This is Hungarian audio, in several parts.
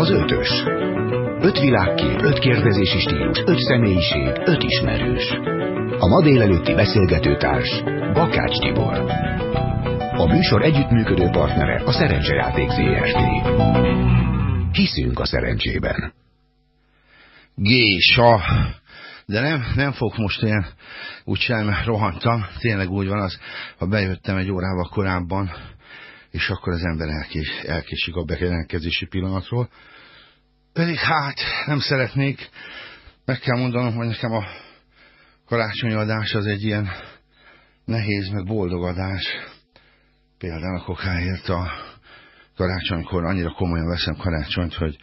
Az ötös. Öt világkép, öt kérdezési stílus, öt személyiség, öt ismerős. A ma délelőtti beszélgetőtárs Bakács Tibor. A műsor együttműködő partnere a Szerencsejáték ZRT. Hiszünk a szerencsében. Gésa. De nem, nem fog most ilyen úgy sem rohantam. Tényleg úgy van az, ha bejöttem egy órával korábban, és akkor az ember elkés, elkésik a bejelentkezési pillanatról. Pedig hát nem szeretnék, meg kell mondanom, hogy nekem a karácsonyi adás az egy ilyen nehéz, meg boldog adás. Például a kokáért a karácsonykor annyira komolyan veszem karácsonyt, hogy,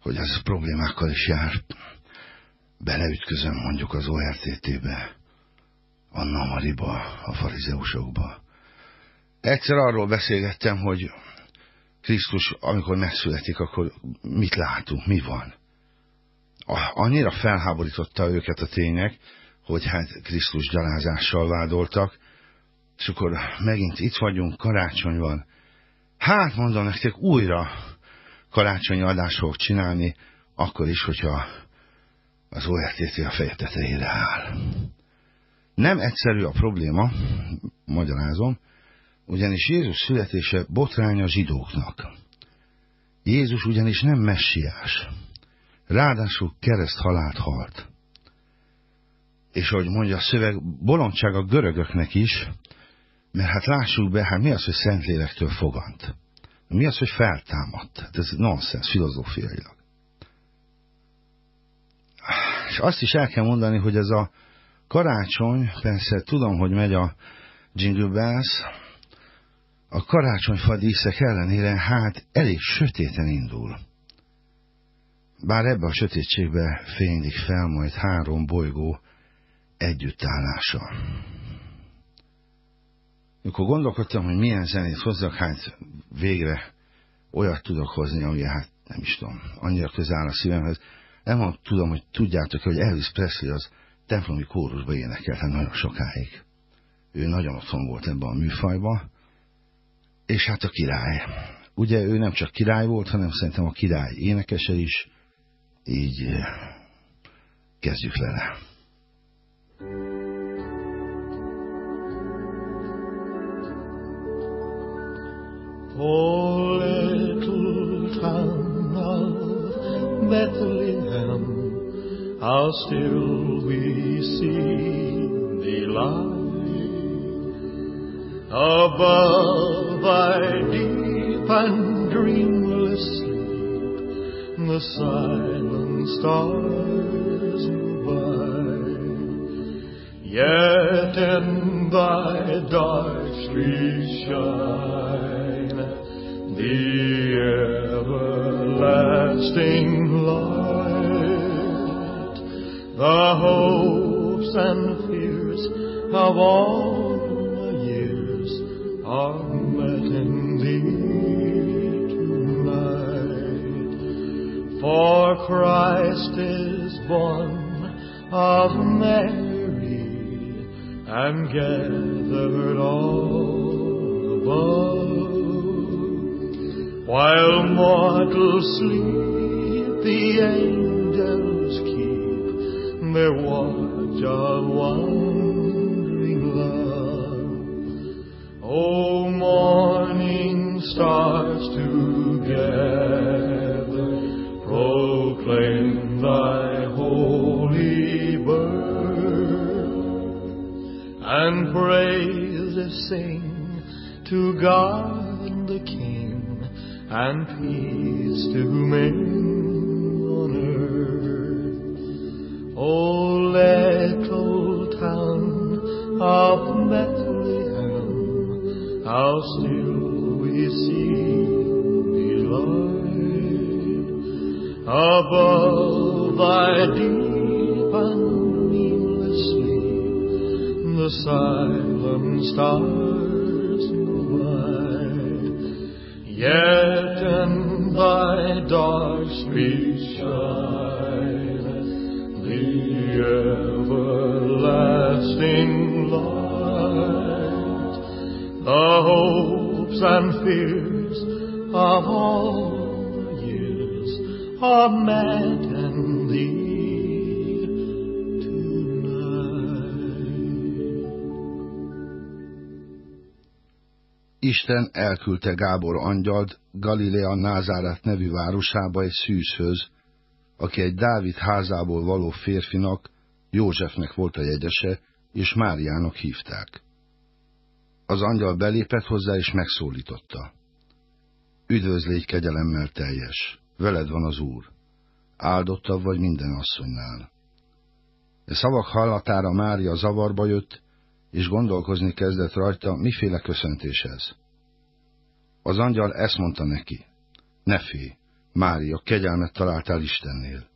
hogy ez problémákkal is jár. Beleütközöm mondjuk az ORTT-be, Anna Mariba, a farizeusokba. Egyszer arról beszélgettem, hogy Krisztus, amikor megszületik, akkor mit látunk, mi van. Annyira felháborította őket a tények, hogy hát Krisztus gyalázással vádoltak, és akkor megint itt vagyunk, karácsony van. Hát mondom nektek, újra karácsonyi adást fogok csinálni, akkor is, hogyha az ORTT a feje tetejére áll. Nem egyszerű a probléma, magyarázom, ugyanis Jézus születése botrány a zsidóknak. Jézus ugyanis nem messiás, ráadásul kereszt halált halt. És ahogy mondja a szöveg, bolondság a görögöknek is, mert hát lássuk be, hát mi az, hogy Szentlélektől fogant? Mi az, hogy feltámadt? Hát ez nonsens, filozófiailag. És azt is el kell mondani, hogy ez a karácsony, persze tudom, hogy megy a Jingle Bells, a karácsonyfa díszek ellenére hát elég sötéten indul. Bár ebbe a sötétségbe fénylik fel majd három bolygó együttállása. Mikor gondolkodtam, hogy milyen zenét hozzak, hát végre olyat tudok hozni, ami hát nem is tudom, annyira közel áll a szívemhez. Nem tudom, hogy tudjátok, hogy Elvis Presley az templomi kórusba énekelte nagyon sokáig. Ő nagyon otthon volt ebben a műfajban, és hát a király. Ugye ő nem csak király volt, hanem szerintem a király énekese is, így eh, kezdjük le. Oh, little Bethlehem, how still we see thee lie Above thy deep and dreamless sleep, the silent stars go by. Yet in thy dark streets shine the everlasting light, the hopes and fears of all Christ is born of Mary and gathered all above. While mortals sleep, the angels keep their watch God the King and peace to men on earth. O little town of Bethlehem how still we see thee light above thy deep and dreamless sleep, the silent stars Isten elküldte Gábor angyalt Galilea Názáret nevű városába egy szűzhöz, aki egy Dávid házából való férfinak, Józsefnek volt a jegyese, és Máriának hívták. Az angyal belépett hozzá, és megszólította. Üdvözlégy kegyelemmel teljes, veled van az Úr, áldottabb vagy minden asszonynál. E szavak hallatára Mária zavarba jött, és gondolkozni kezdett rajta, miféle köszöntés ez. Az angyal ezt mondta neki, ne félj, Mária, kegyelmet találtál Istennél.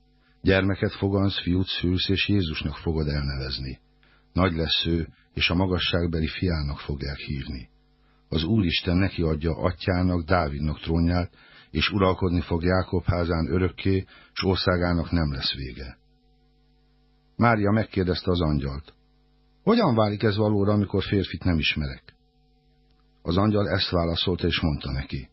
Gyermeket fogansz, fiút szülsz, és Jézusnak fogod elnevezni. Nagy lesz ő, és a magasságbeli fiának fogják hívni. Az Úristen neki adja atyának, Dávidnak trónját, és uralkodni fog Jákob házán örökké, s országának nem lesz vége. Mária megkérdezte az angyalt, hogyan válik ez valóra, amikor férfit nem ismerek? Az angyal ezt válaszolta, és mondta neki,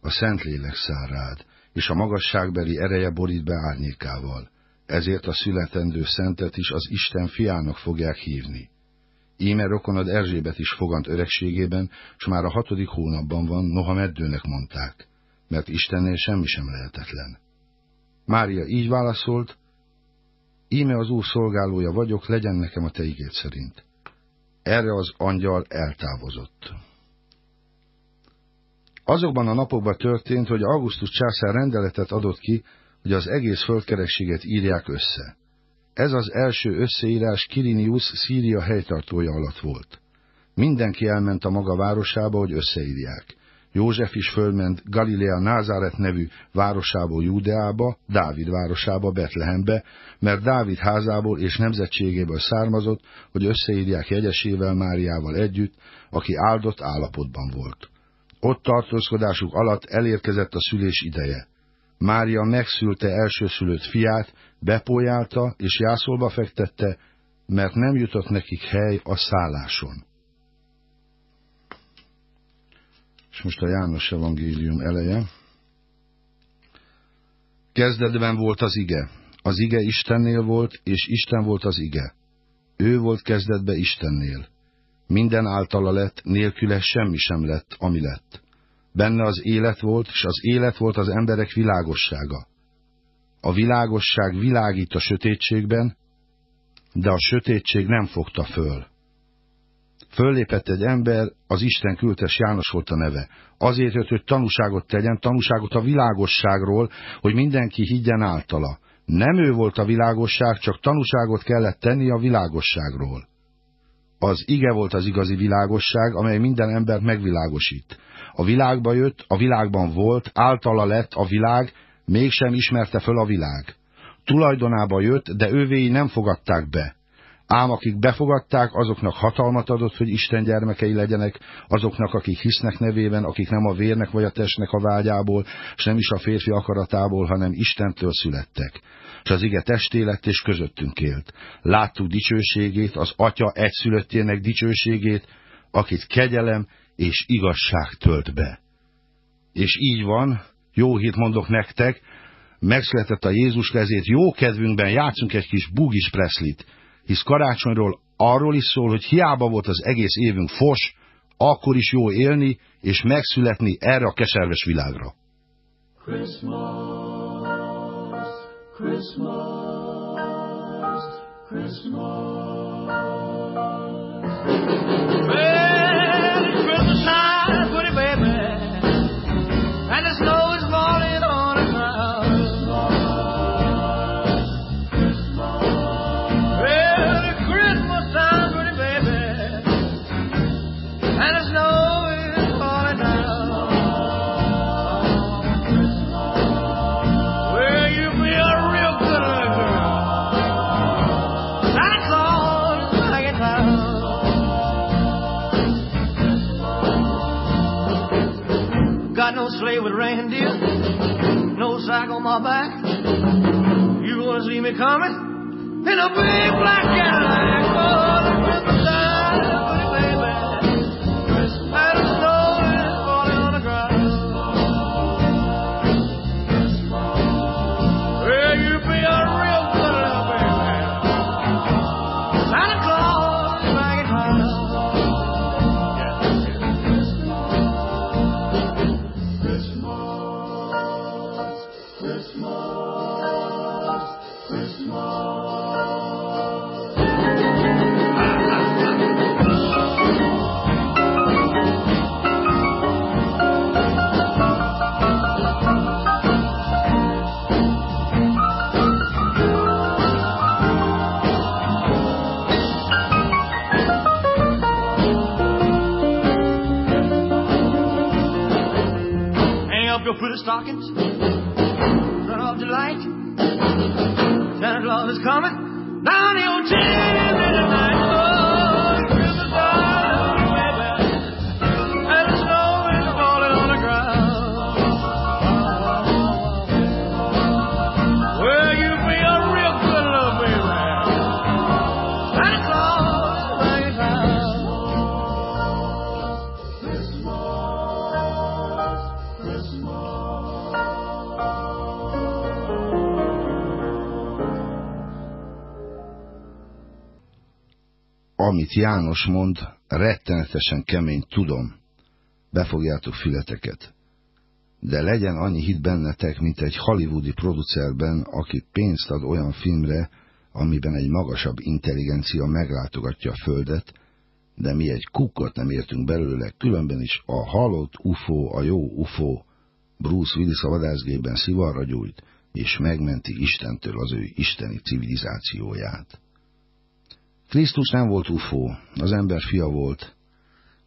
a Szentlélek száll rád, és a magasságbeli ereje borít be árnyékával, ezért a születendő szentet is az Isten fiának fogják hívni. Íme rokonod Erzsébet is fogant öregségében, s már a hatodik hónapban van, noha meddőnek mondták, mert Istennél semmi sem lehetetlen. Mária így válaszolt, íme az Úr szolgálója vagyok, legyen nekem a te igét szerint. Erre az angyal eltávozott. Azokban a napokban történt, hogy Augustus császár rendeletet adott ki, hogy az egész földkerekséget írják össze. Ez az első összeírás Kirinius Szíria helytartója alatt volt. Mindenki elment a maga városába, hogy összeírják. József is fölment Galilea Názáret nevű városából Júdeába, Dávid városába, Betlehembe, mert Dávid házából és nemzetségéből származott, hogy összeírják jegyesével Máriával együtt, aki áldott állapotban volt. Ott tartózkodásuk alatt elérkezett a szülés ideje. Mária megszülte elsőszülött fiát, bepójálta és jászolba fektette, mert nem jutott nekik hely a szálláson. És most a János evangélium eleje. Kezdetben volt az ige. Az ige Istennél volt, és Isten volt az ige. Ő volt kezdetben Istennél. Minden általa lett, nélküle semmi sem lett, ami lett. Benne az élet volt, és az élet volt az emberek világossága. A világosság világít a sötétségben, de a sötétség nem fogta föl. Föllépett egy ember, az Isten küldtes János volt a neve. Azért jött, hogy tanúságot tegyen, tanúságot a világosságról, hogy mindenki higgyen általa. Nem ő volt a világosság, csak tanúságot kellett tenni a világosságról. Az ige volt az igazi világosság, amely minden embert megvilágosít. A világba jött, a világban volt, általa lett a világ, mégsem ismerte föl a világ. Tulajdonába jött, de ővéi nem fogadták be. Ám akik befogadták, azoknak hatalmat adott, hogy Isten gyermekei legyenek, azoknak, akik hisznek nevében, akik nem a vérnek vagy a testnek a vágyából, és nem is a férfi akaratából, hanem Istentől születtek. És az ige testé lett, és közöttünk élt. Láttuk dicsőségét, az Atya egyszülöttjének dicsőségét, akit kegyelem és igazság tölt be. És így van, jó hírt mondok nektek, megszületett a Jézus kezét, jó kedvünkben játszunk egy kis bugis preszlit, hisz karácsonyról arról is szól, hogy hiába volt az egész évünk fos, akkor is jó élni és megszületni erre a keserves világra. Christmas, Christmas, Christmas. Me coming? In a big black Cadillac, oh, János mond, rettenetesen kemény, tudom. Befogjátok fületeket. De legyen annyi hit bennetek, mint egy hollywoodi producerben, aki pénzt ad olyan filmre, amiben egy magasabb intelligencia meglátogatja a Földet, de mi egy kukkot nem értünk belőle, különben is a halott UFO, a jó UFO, Bruce Willis a vadászgében szivarra gyújt, és megmenti Istentől az ő isteni civilizációját. Krisztus nem volt UFO, az ember fia volt.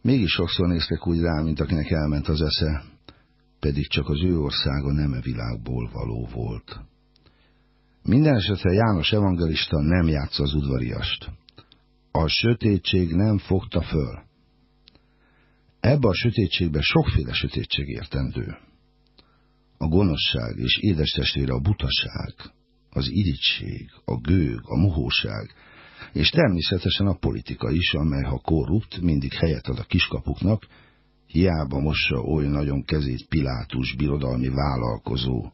Mégis sokszor néztek úgy rá, mint akinek elment az esze, pedig csak az ő országa nem e világból való volt. Minden esetre János evangelista nem játsza az udvariast. A sötétség nem fogta föl. Ebbe a sötétségbe sokféle sötétség értendő. A gonoszság és édes testvére a butaság, az irigység, a gőg, a mohóság, és természetesen a politika is, amely ha korrupt, mindig helyet ad a kiskapuknak, hiába mossa oly nagyon kezét Pilátus birodalmi vállalkozó.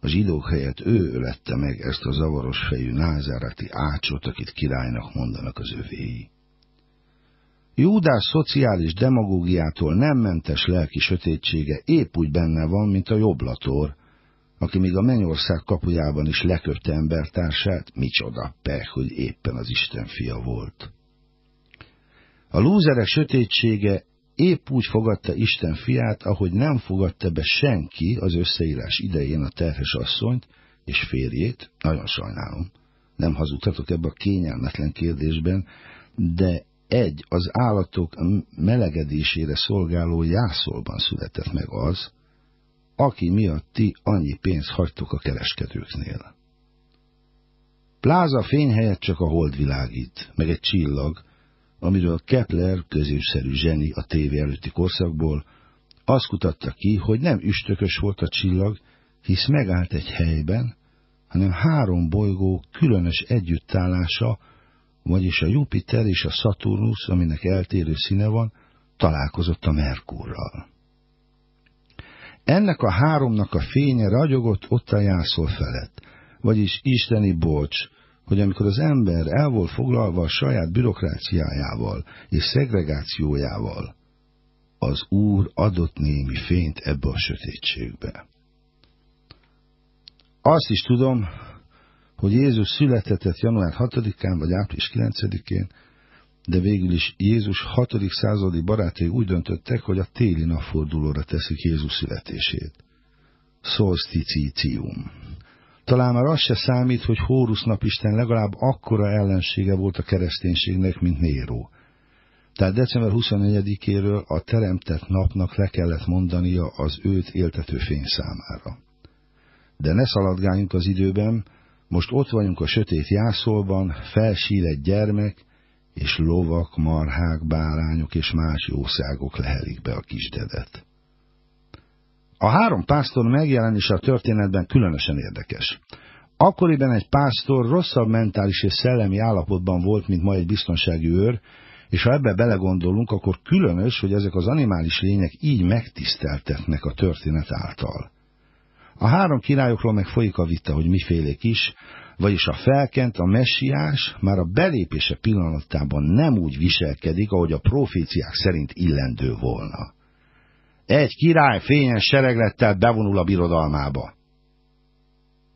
A zsidók helyett ő ölette meg ezt a zavaros fejű názárati ácsot, akit királynak mondanak az övéi. Júdás szociális demagógiától nem mentes lelki sötétsége épp úgy benne van, mint a jobblator, aki még a mennyország kapujában is leköpte embertársát, micsoda peh, hogy éppen az Isten fia volt. A lúzerek sötétsége épp úgy fogadta Isten fiát, ahogy nem fogadta be senki az összeírás idején a terhes asszonyt és férjét, nagyon sajnálom, nem hazudhatok ebbe a kényelmetlen kérdésben, de egy az állatok melegedésére szolgáló jászolban született meg az, aki miatt ti annyi pénzt hagytok a kereskedőknél. Pláza fény helyett csak a hold világít, meg egy csillag, amiről Kepler középszerű zseni a tévé előtti korszakból azt kutatta ki, hogy nem üstökös volt a csillag, hisz megállt egy helyben, hanem három bolygó különös együttállása, vagyis a Jupiter és a Saturnus, aminek eltérő színe van, találkozott a Merkurral. Ennek a háromnak a fénye ragyogott ott a jászol felett, vagyis isteni bocs, hogy amikor az ember el volt foglalva a saját bürokráciájával és szegregációjával, az Úr adott némi fényt ebbe a sötétségbe. Azt is tudom, hogy Jézus született január 6-án vagy április 9-én, de végül is Jézus 6. századi barátai úgy döntöttek, hogy a téli napfordulóra teszik Jézus születését. Solsticium. Talán már az se számít, hogy Hórusz napisten legalább akkora ellensége volt a kereszténységnek, mint Néró. Tehát december 24-éről a teremtett napnak le kellett mondania az őt éltető fény számára. De ne szaladgáljunk az időben, most ott vagyunk a sötét jászolban, felsír egy gyermek, és lovak, marhák, bárányok és más jószágok lehelik be a kisdedet. A három pásztor megjelenése a történetben különösen érdekes. Akkoriban egy pásztor rosszabb mentális és szellemi állapotban volt, mint ma egy biztonsági őr, és ha ebbe belegondolunk, akkor különös, hogy ezek az animális lények így megtiszteltetnek a történet által. A három királyokról meg folyik a vita, hogy mifélék is, vagyis a felkent, a messiás már a belépése pillanatában nem úgy viselkedik, ahogy a proféciák szerint illendő volna. Egy király fényes sereglettel bevonul a birodalmába.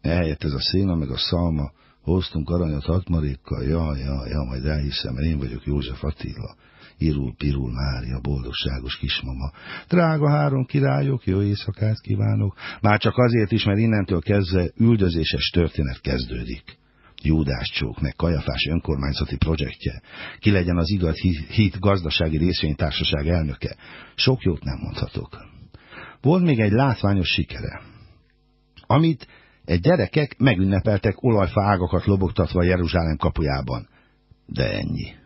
Ehelyett ez a széna meg a szalma, hoztunk aranyat hatmarékkal, ja, ja, ja, majd elhiszem, én vagyok József Attila. Irul, Pirul, Mária, boldogságos kismama. Drága három királyok, jó éjszakát kívánok. Már csak azért is, mert innentől kezdve üldözéses történet kezdődik. Júdás csók, meg Kajafás önkormányzati projektje, ki legyen az igaz hit gazdasági részvénytársaság elnöke. Sok jót nem mondhatok. Volt még egy látványos sikere, amit egy gyerekek megünnepeltek olajfa ágakat lobogtatva Jeruzsálem kapujában. De ennyi.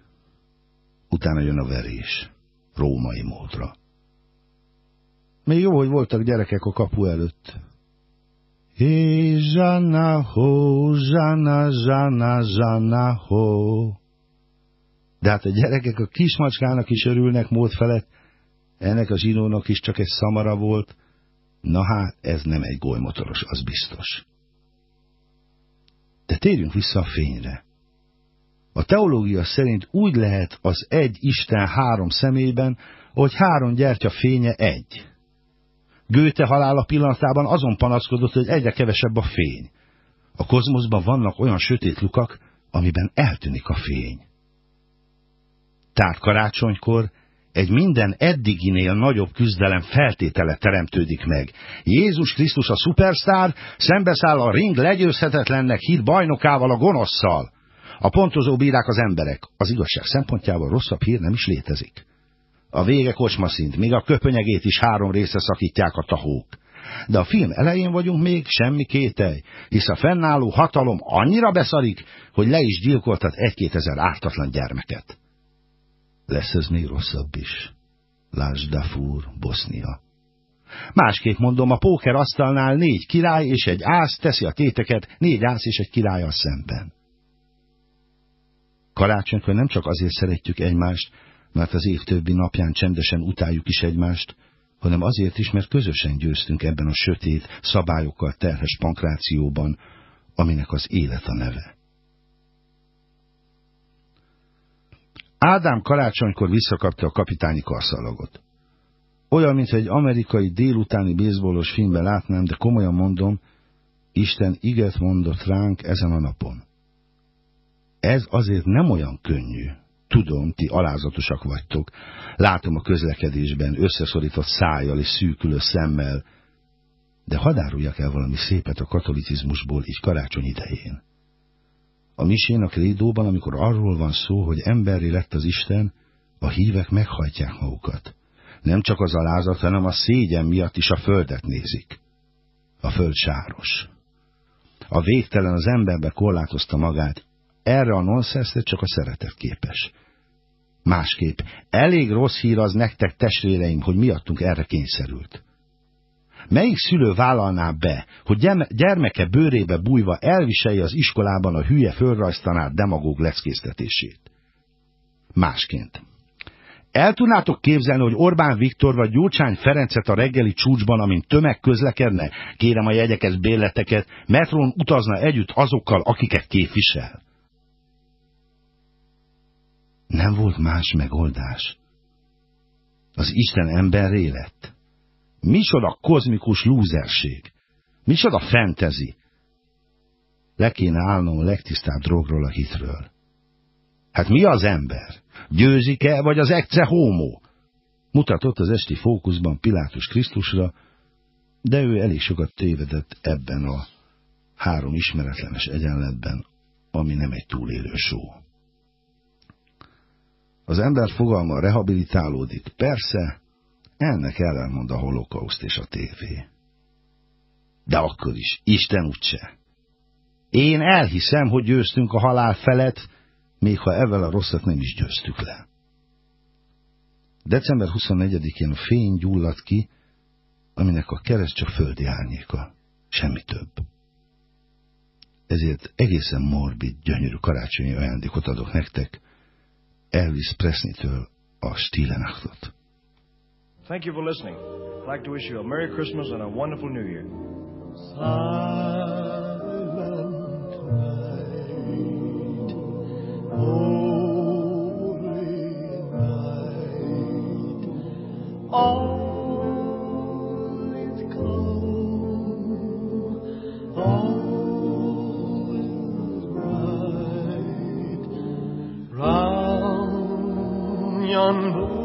Utána jön a verés, római módra. Még jó, hogy voltak gyerekek a kapu előtt. Hé, zsana, ho, zsana, zsana, zsana, ho. De hát a gyerekek a kismacskának is örülnek mód felett, ennek a zsinónak is csak egy szamara volt. Na hát, ez nem egy golymotoros, az biztos. De térjünk vissza a fényre. A teológia szerint úgy lehet az egy Isten három szemében, hogy három gyertya fénye egy. Gőte halála pillanatában azon panaszkodott, hogy egyre kevesebb a fény. A kozmoszban vannak olyan sötét lukak, amiben eltűnik a fény. Tehát karácsonykor egy minden eddiginél nagyobb küzdelem feltétele teremtődik meg. Jézus Krisztus a szupersztár szembeszáll a ring legyőzhetetlennek hit bajnokával, a gonoszszal. A pontozó bírák az emberek. Az igazság szempontjából rosszabb hír nem is létezik. A vége kocsmaszint, még a köpönyegét is három része szakítják a tahók. De a film elején vagyunk még, semmi kételj, hisz a fennálló hatalom annyira beszarik, hogy le is gyilkoltat egy-két ezer ártatlan gyermeket. Lesz ez még rosszabb is. Lásd Dafur, Bosznia. Másképp mondom, a póker asztalnál négy király és egy ász teszi a téteket négy ász és egy a szemben. Karácsonykor nem csak azért szeretjük egymást, mert az év többi napján csendesen utáljuk is egymást, hanem azért is, mert közösen győztünk ebben a sötét, szabályokkal terhes pankrációban, aminek az élet a neve. Ádám karácsonykor visszakapta a kapitányi karszalagot. Olyan, mint egy amerikai délutáni bézbolos filmben látnám, de komolyan mondom, Isten iget mondott ránk ezen a napon. Ez azért nem olyan könnyű. Tudom, ti alázatosak vagytok. Látom a közlekedésben, összeszorított szájjal és szűkülő szemmel. De hadáruljak el valami szépet a katolicizmusból így karácsony idején. A misén a krédóban, amikor arról van szó, hogy emberi lett az Isten, a hívek meghajtják magukat. Nem csak az alázat, hanem a szégyen miatt is a földet nézik. A föld sáros. A végtelen az emberbe korlátozta magát, erre a nonsenszre csak a szeretet képes. Másképp, elég rossz hír az nektek, testvéreim, hogy miattunk erre kényszerült. Melyik szülő vállalná be, hogy gyermeke bőrébe bújva elviselje az iskolában a hülye fölrajztanár demagóg leckésztetését? Másként. El tudnátok képzelni, hogy Orbán Viktor vagy Gyurcsány Ferencet a reggeli csúcsban, amint tömeg közlekedne, kérem a jegyeket, bérleteket, metrón utazna együtt azokkal, akiket képvisel? Nem volt más megoldás. Az Isten emberré lett. Micsoda kozmikus lúzerség. Micsoda fentezi. Le kéne állnom a legtisztább drogról a hitről. Hát mi az ember? Győzik-e, vagy az ekce homo? Mutatott az esti fókuszban Pilátus Krisztusra, de ő elég sokat tévedett ebben a három ismeretlenes egyenletben, ami nem egy túlélő só. Az ember fogalma rehabilitálódik, persze, ennek ellenmond a holokauszt és a tévé. De akkor is, Isten úgyse. Én elhiszem, hogy győztünk a halál felett, még ha evel a rosszat nem is győztük le. December 24-én a fény gyulladt ki, aminek a kereszt csak földi árnyéka, semmi több. Ezért egészen morbid, gyönyörű karácsonyi ajándékot adok nektek, Er Elvis Presley-től a Stille Nachtot. Thank you for listening. I'd like to wish you a Merry Christmas and a wonderful New Year. on.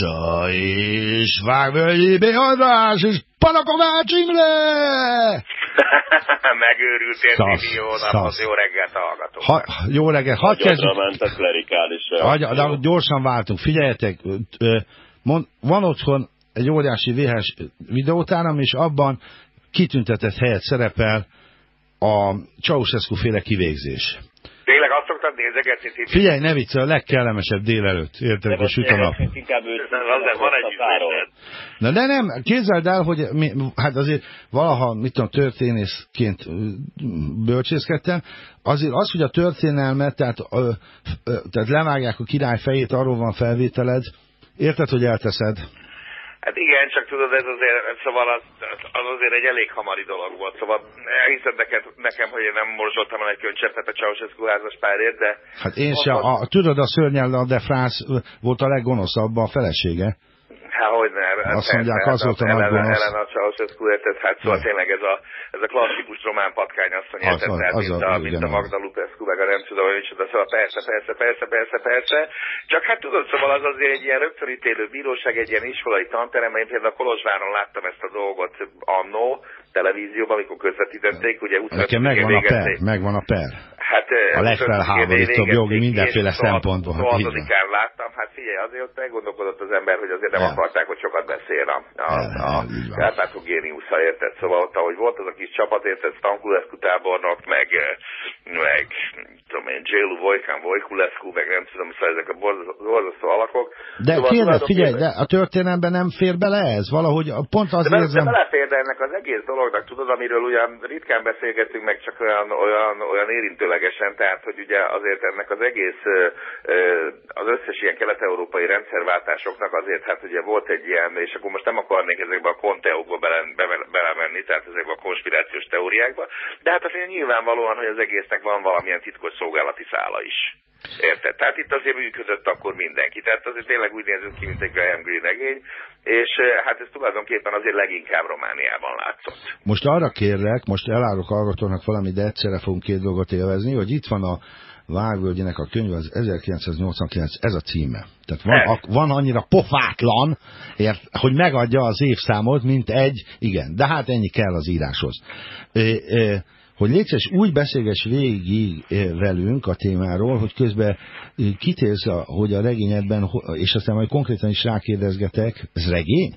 És a és Vágvölgyi András, és Panakovács Imre! Megőrültél, Szasz, jó napot, jó reggelt hallgatok. Ha, jó reggelt, hadd kezdjük. ment a klerikális Hagy, reakció. de gyorsan váltunk, figyeljetek, mond, van otthon egy óriási VHS videótáram, és abban kitüntetett helyet szerepel a Ceausescu féle kivégzés. Szoktad nézegetni, Tibi? Figyelj, ne vicc, a legkellemesebb délelőtt, érted, hogy süt a nap. Inkább van egy. Na de nem, képzeld el, hogy mi, hát azért valaha, mit tudom, történészként bölcsészkedtem, azért az, hogy a történelmet, tehát, ö, ö, tehát levágják a király fejét, arról van felvételed, érted, hogy elteszed? Hát igen, csak tudod, ez azért, szóval az, az azért egy elég hamari dolog volt. Szóval elhiszed neked, nekem, hogy én nem morzsoltam el egy könycseppet a Ceausescu házas párért, de... Hát én se, a, tudod, a szörnyel de ö, volt a leggonoszabb a felesége. Hát hogy ne, hát Azt mondják, persze, az volt a hát nagy gonosz. Ellen a Ceausescu érted, hát szóval Ja. tényleg ez a, ez a klasszikus román patkány asszony, Az, érted, az, tehát, az mint, a- mint a az. Magda Lupescu, meg a nem tudom, hogy micsoda, szóval persze, persze, persze, persze, persze, csak hát tudod, szóval az azért egy ilyen rögtönítélő bíróság, egy ilyen iskolai tanterem, én például Kolozsváron láttam ezt a dolgot annó, televízióban, amikor közvetítették, ugye 25 Nekem megvan a per, megvan a per. Hát, A legfelháborítóbb jogi mindenféle szempontból, hát így van. Szóval láttam, hát figyelj, azért ott elgondolkodott az ember, hogy azért nem El. akarták, hogy sokat beszél a, a, a. Kárpátó géniusza, érted? Szóval ott, ahogy volt az a kis csapat, érted, Stankulescu tábornok, meg, meg tudom én, Jélu Vojkán, Vojkulescu, meg nem tudom, szóval ezek a borzasztó alakok. De Szóval kérdez, figyelj, de a történelemben nem fér bele ez? Valahogy a- pont az de, érzem... de belefér, de ennek az egész dolognak, tudod, amiről ugyan ritkán beszélgetünk meg csak olyan, olyan, olyan érintőlegesen, tehát, hogy ugye azért ennek az egész, az összes ilyen kelet-európai rendszerváltásoknak azért, hát ugye volt egy ilyen, és akkor most nem akarnék ezekbe a konteókba bele, belemenni, tehát ezekbe a konspirációs teóriákba, de hát azért nyilvánvalóan, hogy az egésznek van valamilyen titkos szolgálati szála is. Érted? Tehát itt azért működött akkor mindenki. Tehát azért tényleg úgy nézünk ki, mint egy Graham Greene regény, és eh, hát ez tulajdonképpen azért leginkább Romániában látszott. Most arra kérlek, most elárok hallgatónak valamit, de egyszerre fogunk két dolgot élvezni, hogy itt van a Vágvölgyének a könyv, az 1989, ez a címe. Tehát van, a, van annyira pofátlan, ért, hogy megadja az évszámot, mint egy, igen, de hát ennyi kell az íráshoz. E, e, hogy létszes úgy beszélgess végig eh, velünk a témáról, hogy közben eh, kitérsz, hogy a regényedben, és aztán majd konkrétan is rákérdezgetek, ez regény?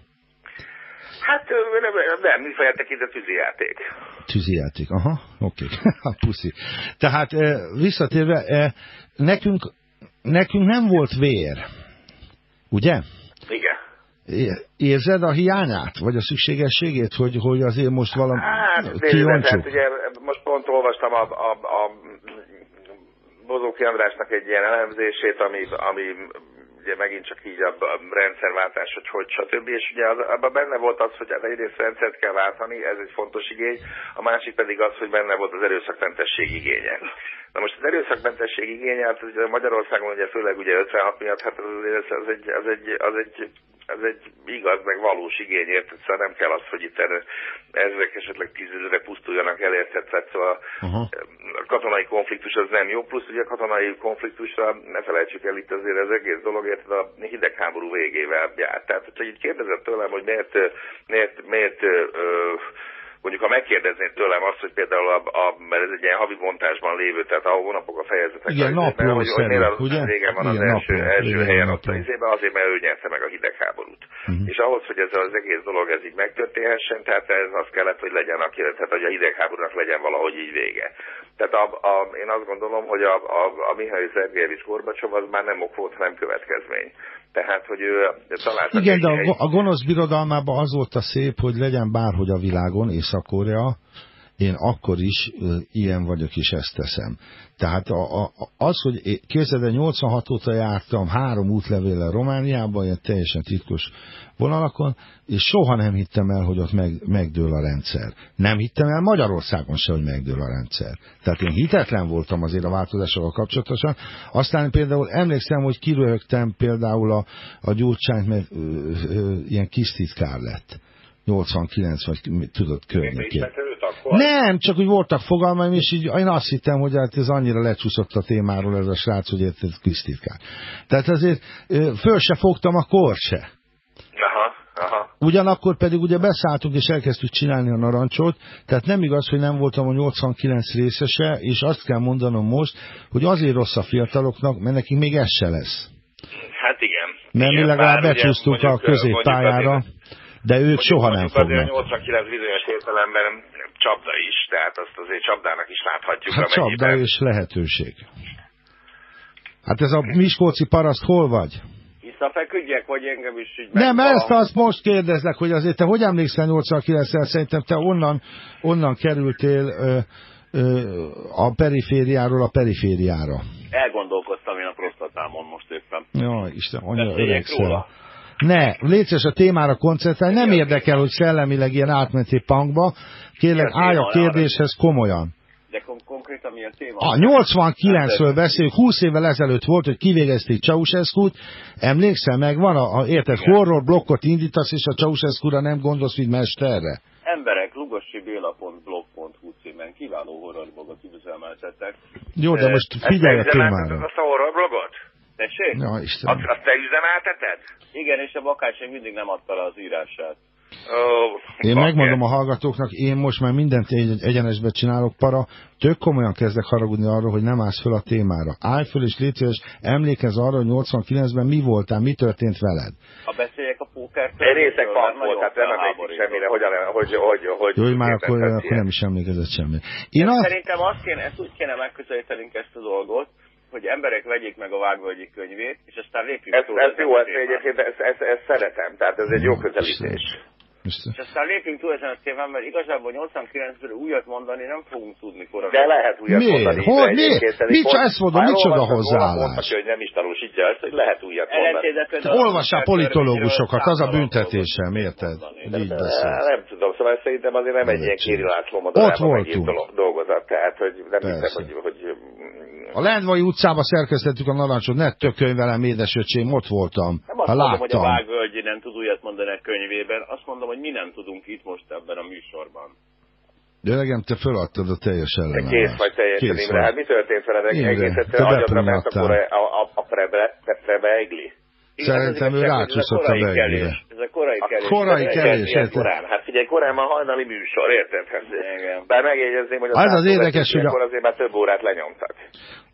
Hát nem, nem műfaját tekintve tűzijáték. Tűzijáték, aha, oké, okay. puszi. Tehát eh, visszatérve, nekünk, nekünk nem volt vér, ugye? Igen. Érzed a hiányát, vagy a szükségességét, hogy, hogy azért most valami Hát, kioncsuk? tehát ugye most pont olvastam a, a, a Bozóki Andrásnak egy ilyen elemzését, ami, ami ugye megint csak így a, a rendszerváltás, hogy hogy stb. És ugye az, abban benne volt az, hogy hát egyrészt rendszert kell váltani, ez egy fontos igény, a másik pedig az, hogy benne volt az erőszakmentesség igénye. Na most az erőszakmentesség igénye, hát ugye Magyarországon ugye főleg ugye 56 miatt, hát ez, az, egy, az, egy, az, egy, az egy igaz, meg valós igény, érted? Szóval nem kell az, hogy itt erre ezrek, esetleg tízezrek pusztuljanak el, érted? Tehát szóval Aha. a katonai konfliktus az nem jó, plusz ugye a katonai konfliktusra ne felejtsük el itt azért az egész dolog, érted a hidegháború végével járt. Tehát, hogyha így kérdezett tőlem, hogy miért, miért, miért ö, mondjuk ha megkérdeznéd tőlem azt, hogy például, a, a, mert ez egy ilyen havi bontásban lévő, tehát a hónapok a fejezetek. Igen, napló hogy, hogy miért az ugye? régen van az Igen, első, napló, első igen, helyen napló. ott az izében, azért, mert ő nyerte meg a hidegháborút. Mhm. És ahhoz, hogy ez az egész dolog ez így megtörténhessen, tehát ez az kellett, hogy legyen, aki, tehát hogy a hidegháborúnak legyen valahogy így vége. Tehát a, a, én azt gondolom, hogy a, a, a Mihály Szergejevics Gorbacsov az már nem ok volt, hanem következmény. Tehát, hogy ő találtak Igen, egy, de a, egy, a gonosz birodalmában az volt a szép, hogy legyen bárhogy a világon, Észak-Korea, én akkor is ilyen vagyok, és ezt teszem. Tehát a, a, az, hogy én- képzeld el, 86 óta jártam három útlevéllel Romániában, ilyen teljesen titkos vonalakon, és soha nem hittem el, hogy ott meg, megdől a rendszer. Nem hittem el Magyarországon se, hogy megdől a rendszer. Tehát én hitetlen voltam azért a változásokkal kapcsolatosan. Aztán például emlékszem, hogy kiröhögtem például a, a gyurcsányt, mert ö, ö, ilyen kis titkár lett. 89 vagy tudod környékén. Nem, csak úgy voltak fogalmaim, és így én azt hittem, hogy hát ez annyira lecsúszott a témáról ez a srác, hogy ez ez kis titkár. Tehát azért föl se fogtam a kor se. Aha, aha. Ugyanakkor pedig ugye beszálltunk és elkezdtük csinálni a narancsot, tehát nem igaz, hogy nem voltam a 89 részese, és azt kell mondanom most, hogy azért rossz a fiataloknak, mert nekik még ez se lesz. Hát igen. Mert mi legalább becsúsztunk a középpályára, mondjuk de ők soha nem mondjuk azért fognak. 89 bizonyos értelemben csapda is, tehát azt azért csapdának is láthatjuk. Hát csapda és lehetőség. Hát ez a Miskolci paraszt hol vagy? Visszafeküdjek, vagy engem is így Nem, megvan? ezt azt most kérdezlek, hogy azért te hogy emlékszel 89-re, szerintem te onnan, onnan kerültél ö, ö, a perifériáról a perifériára. Elgondolkoztam én a prostatámon most éppen. Jaj, Isten, annyira öregszel. róla? Ne, légy szíves, a témára koncentrálj, nem érdekel, hogy szellemileg ilyen átmentél punkba, kérlek állj a kérdéshez komolyan. De kon- konkrétan milyen téma? A 89-ről beszélünk, 20 évvel ezelőtt volt, hogy kivégezték Ceausescu-t, emlékszel meg, van a, a érted, horror blokkot indítasz, és a Ceausescu-ra nem gondolsz, mint mesterre. Emberek, lugossibéla.blog.hu címen kiváló horrorblogot üzemeltettek. Jó, de most Ezt figyelj a te üzemelteted témára. Azt a horror blogot? Tessék? Ja, Azt, Istenem. azt te üzemelteted? Igen, és a bakács még mindig nem adta le az írását. Ó, Én megmondom a hallgatóknak, én most már mindent egy egyenesbe csinálok para, tök komolyan kezdek haragudni arra, hogy nem állsz föl a témára. Állj föl és légy szíves, emlékezz arra, hogy 89-ben mi voltál, mi történt veled. Ha beszéljek a pókertől... Egy részek van volt, tehát nem emlékszik semmire, hogy, hogy, hogy, hogy, Jó, hogy már akkor, akkor nem is emlékezett semmi. Én azt, Szerintem azt kéne, ezt úgy kéne megközelítenünk ezt a dolgot, hogy emberek vegyék meg a Vágvölgyi könyvét, és aztán lépjünk Ez, túl ez jó, a ez témán. egyébként ezt, ezt, ezt szeretem, tehát ez egy jó közelítés. Most- És aztán lépjünk túl ezen a témán, mert igazából 89-ből újat mondani nem fogunk tudni korábban. De lehet újat Miért? mondani. Hogy? de Miért? Mit pont- ezt mondom, micsoda hozzáállás? Hogy nem is tanúsítja ezt, hogy lehet újat mondani. Olvassál a politológusokat, az a büntetésem, érted? így beszélsz. Nem tudom, szóval szerintem azért nem egy ilyen. Kéri László Ott modorában megírt dolgozat, tehát hogy nem hiszem, hogy, hogy A Lendvai utcába szerkesztettük a narancsot, ne tökölj velem, édesöcsém, ott voltam. Nem azt Ha mondom, hogy a láttam. Vágvölgyi nem tud újat mondani a könyvében, azt mondom, hogy mi nem tudunk itt most ebben a műsorban. De öregem, te föladtad a teljes Te ellenállást. kész vagy teljesen Kész Imre. Hát mi történt veled? Egész te egyszerűen agyadra ment akkor a, a, a prebe, prebeigli. Szerintem ő Igen, ez rácsúszott korai a kelés. Ez a korai A kelés. korai ilyen érted? Hát figyelj, korán van hajnali műsor, érted? Hát, Igen. Bár megjegyezném, hogy Az az számszóvetésű érdekes, hogy a- akkor azért már több órát lenyomtak.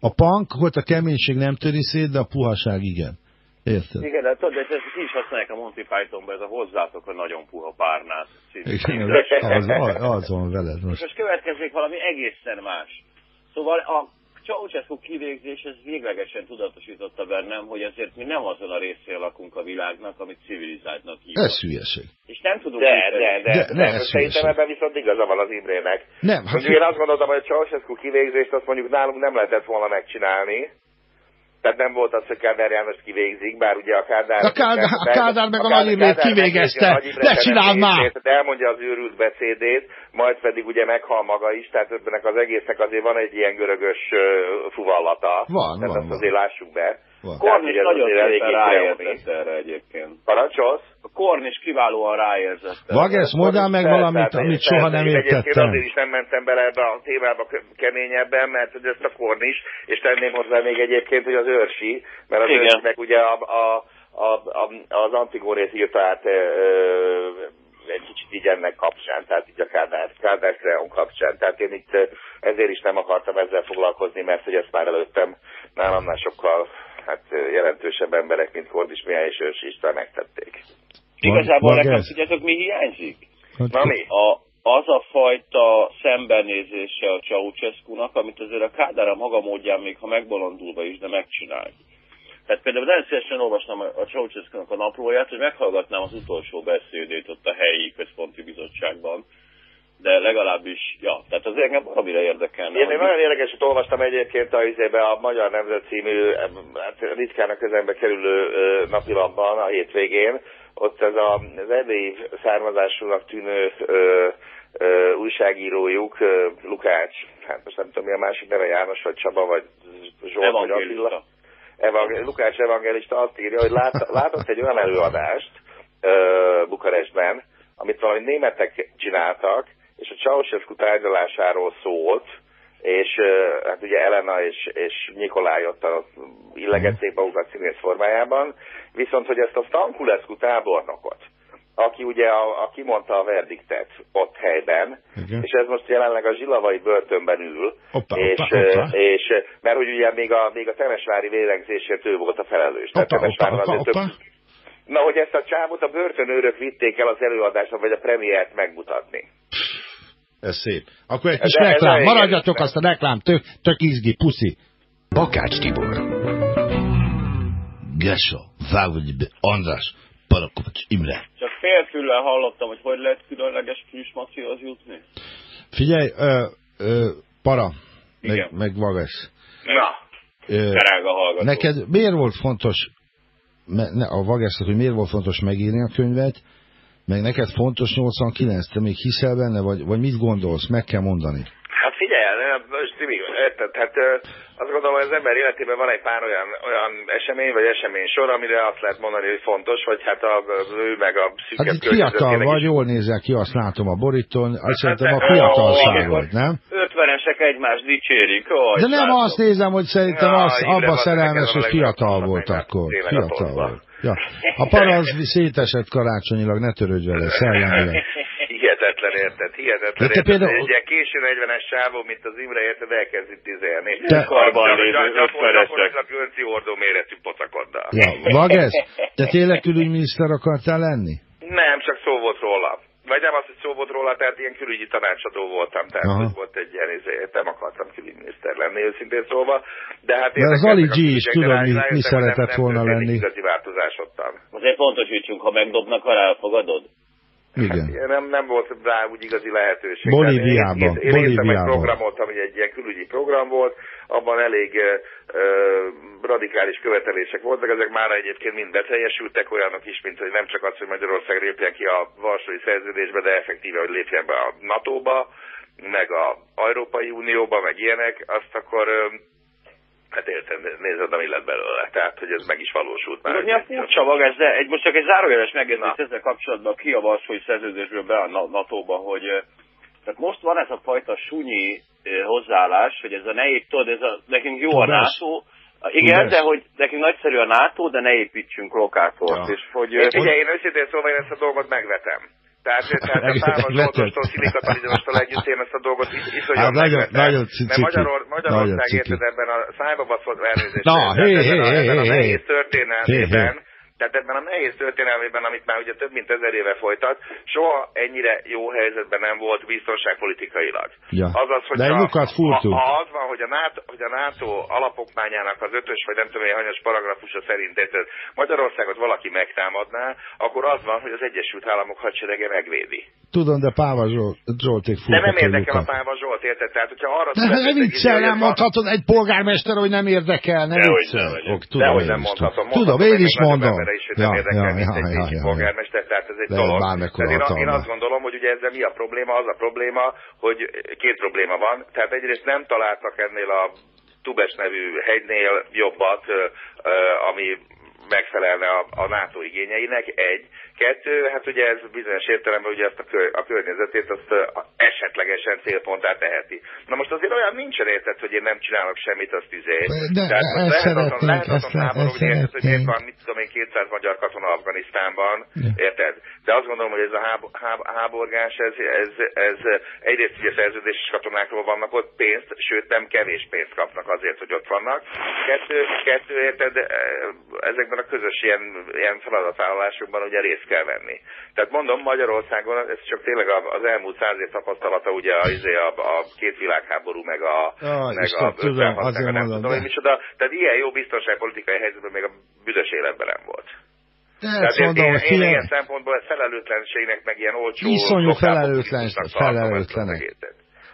A punk, hogy a keménység nem töri szét, de a puhaság igen. Érted? Igen, de tudod, de ezt ki is használják a Monty Pythonban, ez a hozzátok a nagyon puha párnát című Igen, az, az, van veled most. Most következik valami egészen más. Szóval a Ceausescu kivégzés ez véglegesen tudatosította bennem, hogy azért mi nem azon a részén lakunk a világnak, amit civilizáltnak hívnak. Ez hülyeség. És nem tudunk De, de, de, De, de, de ez szerintem ebben viszont igaza van az Imrének. Nem, hát én azt gondoltam, hogy a Ceausescu kivégzést azt mondjuk nálunk nem lehetett volna megcsinálni. Tehát nem volt az, hogy Kádár János kivégzik, bár ugye a Kádár... A Kádár- a Kádár meg a Nagy Imrét kivégezte. a Ne csináld már! Elmondja az őrült beszédét, majd pedig ugye meghal maga is, tehát ennek az egésznek azért van egy ilyen görögös fuvallata. Van, tehát van, azt van. azért lássuk be. Van. Korn is nagyon szépen ráérzett erre egyébként. Parancsolsz? A Korn is kiválóan ráérzett. Vagesz, mondjál meg valamit, amit soha nem értettem. azért is nem mentem bele ebbe a témába keményebben, mert hogy ezt a Korn is, és tenném hozzá még egyébként, hogy az őrsi, mert az őrsinek ugye a, a, a, a, az Antigónét írta át ö, egy kicsit így ennek kapcsán, tehát így a Kádár, Kádár Kreon kapcsán. Tehát én itt ezért is nem akartam ezzel foglalkozni, mert hogy ezt már előttem nálamnál sokkal hát, jelentősebb emberek, mint Kordis Mihály és Őrsi István megtették. Igazából nekem tudjátok, mi hiányzik? Hát, Na mi? A, az a fajta szembenézése a ceausescu amit azért a Kádár a maga módján, még ha megbolondulva is, de megcsinál. Tehát például nagyon szívesen olvasnám a ceausescu a naplóját, hogy meghallgatnám az utolsó beszédét ott a helyi központi bizottságban, de legalábbis, ja, tehát az engem valamire érdekelne. Én egy nagyon érdekes, olvastam egyébként a, izébe a Magyar Nemzet című, hát ritkán a közembe kerülő napilapban a hétvégén, ott ez a, az erdélyi származásúnak tűnő ö, ö, újságírójuk, ö, Lukács, hát most nem tudom mi a másik neve, János vagy Csaba, vagy Zsolt, vagy Attila. Evangel- Lukács evangelista azt írja, hogy lát, látott egy olyan előadást ö, Bukarestben, amit valami németek csináltak, és a Ceausescu tárgyalásáról szólt, és hát ugye Elena és, és Nikolaj ott a illegették magukat színész formájában, viszont hogy ezt a Stankulescu tábornokot, aki ugye a, a kimondta a verdiktet ott helyben, Igen. és ez most jelenleg a zsilavai börtönben ül, Hoppá, és, hoppá. ö, és mert hogy ugye még a, még a Temesvári vérengzésért ő volt a felelős. Tehát Hoppá, hoppá, Temesváron hoppá, azért hoppá. több- Na, hogy ezt a csávot a börtönőrök vitték el az előadásra, vagy a premiért megmutatni. Ez szép. Akkor egy kis ez reklám. Maradjatok azt a reklám. Tök, tök izgi. Puszi. Bakács Tibor, Gesa, Vávogyi, András, Parakovics, Imre. Csak félfüllel hallottam, hogy hogy lehet különleges plüsmacihoz jutni. Figyelj, ö, ö, para, meg, Igen. meg Vages. Na, Ö, Drága hallgató. neked miért volt fontos, me, ne, a Vagesnek, hogy miért volt fontos megírni a könyvet, meg neked fontos 89, te még hiszel benne, vagy, vagy mit gondolsz, meg kell mondani. hát figyelj, Timi, érted, hát azt gondolom, hogy az ember életében van egy pár olyan, olyan esemény, vagy esemény sor, amire azt lehet mondani, hogy fontos, hogy hát a, az ő meg a Hát szűkebb itt fiatal vagy, is- jól nézel ki, azt látom a borítón, azt szerintem a fiatalságod, Ó, nem? 50-esek egymást dicsérik. Ó, De nem látom. azt nézem, hogy szerintem Ja, az, Imre abba van, szerelmes, hogy fiatal volt akkor. Fiatal volt. Ja. A para az szétesett karácsonyilag, ne törődj vele, szellemileg. Hihetetlen, érted? Hihetetlen, De te érted? például- Egy ilyen késő 40-es sávó, mint az Imre, érted, elkezd itt izélni. Te- Karban lévő. Gyakorlatilag Gönci Ordó méretű pocakoddal. Ja. Vages, te tényleg külügyminiszter akartál lenni? Nem, csak szó nem az, hogy szó volt róla, tehát ilyen külügyi tanácsadó voltam, tehát Aha. volt egy ilyen, izé, nem akartam külügyminiszter lenni, őszintén szólva. De hát De az Ali a G is tudom, mi- mi hogy szeretett nem, volna lenni. igazi változás ottan. Azért pontosítsunk, ha megdobnak, ha elfogadod. Igen. Hát, nem, nem volt rá úgy igazi lehetőség. Bolíviában, Én, én, én írtam egy Bolíviában. programot, ami egy ilyen külügyi program volt, abban elég ö, ö, radikális követelések voltak, ezek már egyébként mind beteljesültek, olyanok is, mint hogy nem csak az, hogy Magyarország lépjen ki a Varsói Szerződésbe, de effektíve, hogy lépjen be a NATO-ba, meg a Európai Unióba, meg ilyenek, azt akkor ö, hát érted, nézed, ami lett belőle. Tehát, hogy ez meg is valósult már. Mi a furcsa maga, de egy, most csak egy zárójeles megjegyzés ezzel kapcsolatban ki a Varsói szerződésből be a Na- NATO-ba, hogy eh, tehát most van ez a fajta sunyi hozzáállás, hogy ez a ne ép, tudod, ez a, nekünk jó a. NATO, igen, Tudás. de hogy nekünk nagyszerű a NATO, de ne építsünk lokátort. Ja. És hogy Én, figyelj, én őszintén szóval én ezt a dolgot megvetem. Tehát, tehát a Megveted, Pálma megveted. Zsoltostól, Szilikatalidostól együtt én ezt a dolgot is, iszonyat Hát nagyon- nagyon Mert. Magyaror, Magyarország érted ebben a szájba baszott elnézést. Na, tehát hé, ebben, a, hé, ebben hé, a hé. nehéz történelmében, Hé, tehát ebben a nehéz történelmében, amit már ugye több mint ezer éve folytat, soha ennyire jó helyzetben nem volt biztonságpolitikailag. Ja. Azaz, hogy De egy ha, ha, az van, hogy a NATO, hogy a NATO alapokmányának az ötös vagy nem tudom, milyen hanyas paragrafusa szerint érted, Magyarországot valaki megtámadná, akkor az van, hogy az Egyesült Államok hadserege megvédi. Tudom, de Páva Zsolt, Zsolték De nem a érdekel a. Páva Zsolt, érted? Tehát, hogyha arra De született ne egy viccel, nem hogy mondhatod egy polgármester, hogy nem érdekel, ne Dehogy viccel. nem, Ok, tudom, Dehogy én nem mondhatom. Tudom, én is mondom. Emberre is, hogy nem érdekel, mint egy régi polgármester, tehát ez egy Lehet dolog. Tehát én, én azt gondolom, hogy ugye ezzel mi a probléma? Az a probléma, hogy két probléma van. Tehát egyrészt nem találtak ennél a Tubes nevű hegynél jobbat, ami megfelelne a, a NATO igényeinek, egy. Kettő, hát ugye ez bizonyos értelemben ugye ezt a, kör, a környezetét azt esetlegesen célponttá teheti. Na most azért olyan nincsen érted, hogy én nem csinálok semmit, azt izé. De Tehát ezt lehet azon, szeretnénk, lehet ezt ezt érted, hogy miért szeretnénk. van, mit tudom én, 200 magyar katona Afganisztánban, Ja. érted? De azt gondolom, hogy ez a háb, háb, háborgás, ez, ez, ez egyrészt ugye szerződéses katonákról vannak ott pénzt, sőt nem kevés pénzt kapnak azért, hogy ott vannak. Kettő, kettő érted, ezekben a közös ilyen, ilyen feladatvállalásokban ugye részt kell venni. Tehát mondom, Magyarországon, ez csak tényleg az elmúlt száz év tapasztalata, ugye a, izé a, a két világháború, meg a, meg a tudom, 56, azért meg a nem mondom, tudom, de- én micsoda. Tehát ilyen jó biztonságpolitikai helyzetben még a büdös életben nem volt. De Tehát ezt én, mondom, én, én figyelj, ilyen szempontból felelőtlenségnek, meg ilyen olcsó... Iszonyú felelőtlen- felelőtlenek.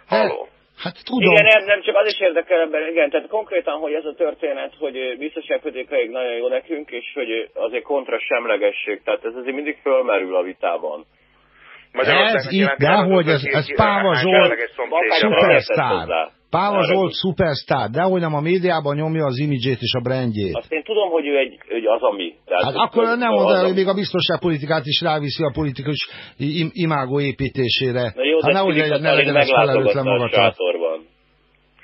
Halló? Hát tudom, Igen, nem, nem, csak az is érdekel ebben, igen, tehát konkrétan, hogy ez a történet, hogy biztonságpolitikailag nagyon jó nekünk, és hogy azért kontra semlegesség, tehát ez azért mindig fölmerül a vitában. Ez itt, dehogy, ez- ez Páva Zsolt semleges van. Zsolt szupersztár. szupersztár, dehogy nem a médiában nyomja az imidzsét és a brandjét. Azt én tudom, hogy ő egy, hogy az, ami. Tehát, Hát hogy- akkor nem az, ami. hogy még a biztonságpolitikát is ráviszi a politikus im- imágó építésére. Na jó, hát de nehogy legyen, ne legyen ez felelőtlen magatartás. sátorban.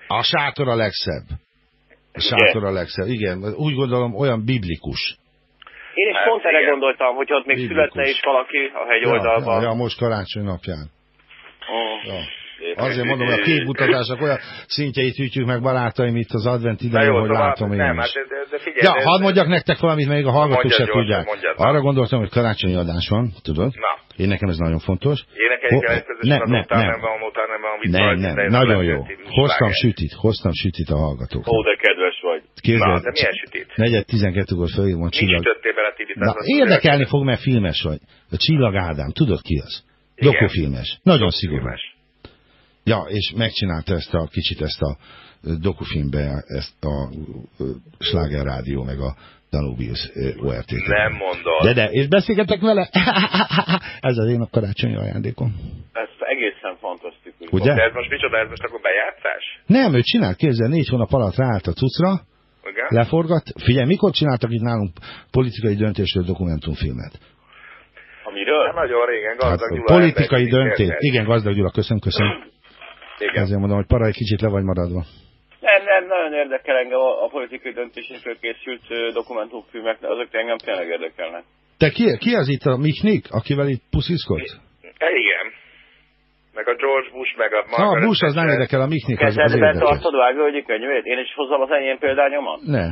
A sátor a legszebb. A sátor a legszebb. Igen, úgy gondolom olyan biblikus. Én is Hát pont erre igen. gondoltam, hogy ott még Biblikus. születne is valaki a Ja, hegyoldalban. ja, ja, most karácsony napján. Oh. Ja. Azért mondom, hogy a képmutatások olyan szintjeit ütjük meg barátaim itt az advent Na idején, hogy látom én nem, is. hát, de, de figyelj, Ja, hadd mondjak nektek valamit, még a hallgatók se tudják. mondjad. Arra gondoltam, hogy karácsonyi adás van, tudod? Na. Én nekem ez nagyon fontos. Énekeljük el Ho- közösen nem, nem, nem. nem nem Nem, nem, nagyon jó. Hoztam sütit, hoztam sütit a hallgatóknak. Ó, de kedves vagy. Na, Képzeld, de milyen sütit? negyed 12-kor fölhívom a csillag. Na, érdekelni fog, mert filmes vagy. A Csillag Ádám, tudod ki az? Dokufilmes. Nagyon szigorú. Filmes. Ja, és megcsinálta ezt a kicsit ezt a dokufilmbe, ezt a Sláger Rádió, meg a Danubius ö, ORT-t. Nem mondod. De, de, és beszélgetek vele? Ez az én a karácsonyi ajándékom. Ez egészen fantasztikus. Ugye? De ez most micsoda, ez most akkor bejátszás? Nem, ő csinált, képzel, négy hónap alatt ráállt a cuccra, Igen? leforgat. Figyelj, mikor csináltak itt nálunk politikai döntésről dokumentumfilmet? Amiről? Hát nagyon régen, Hát, gazdag Gyula. politikai döntés. Igen, gazdag Gyula, köszönöm, köszönöm. Igen. Ezért mondom, hogy para egy kicsit le vagy maradva. Nem, nem, nagyon érdekel engem a, a politikai döntésekről készült dokumentumfilmek, azok engem tényleg érdekelnek. Te ki, ki az itt a Miknik, akivel itt pusziszkodsz? E, igen. Meg a George Bush, meg a Na, a Margaret Bush az nem érdekel, a Miknik az, az Kezedben érdekes. tartod Vágvölgyi könyvét? Én is hozzam az enyém példányomat? Ne.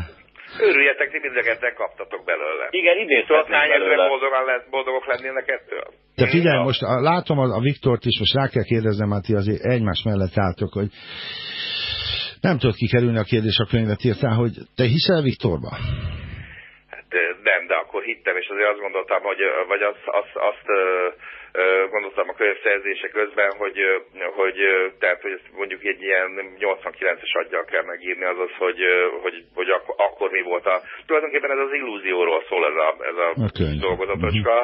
Őrüljetek, ti mindegeten kaptatok belőle. Igen, Tudod, idézhetnék hány belőle. boldogan lehet, boldogok lennének ettől? Te figyelj, Na. most a, látom a, a Viktort is, most rá kell kérdeznem, hát ti azért egymás mellett álltok, hogy nem tudod kikerülni a kérdés a könyvet írtál, hogy te hiszel Viktorba? Hát, nem, de akkor hittem, és azért azt gondoltam, hogy, vagy azt, azt, azt gondoltam a könyvszerzése közben, hogy, hogy tehát, hogy ezt mondjuk egy ilyen 89-es aggyal kell megírni, azaz, hogy, hogy, hogy ak- akkor mi volt a... Tulajdonképpen ez az illúzióról szól ez a, ez a, könyv. dolgozatocska,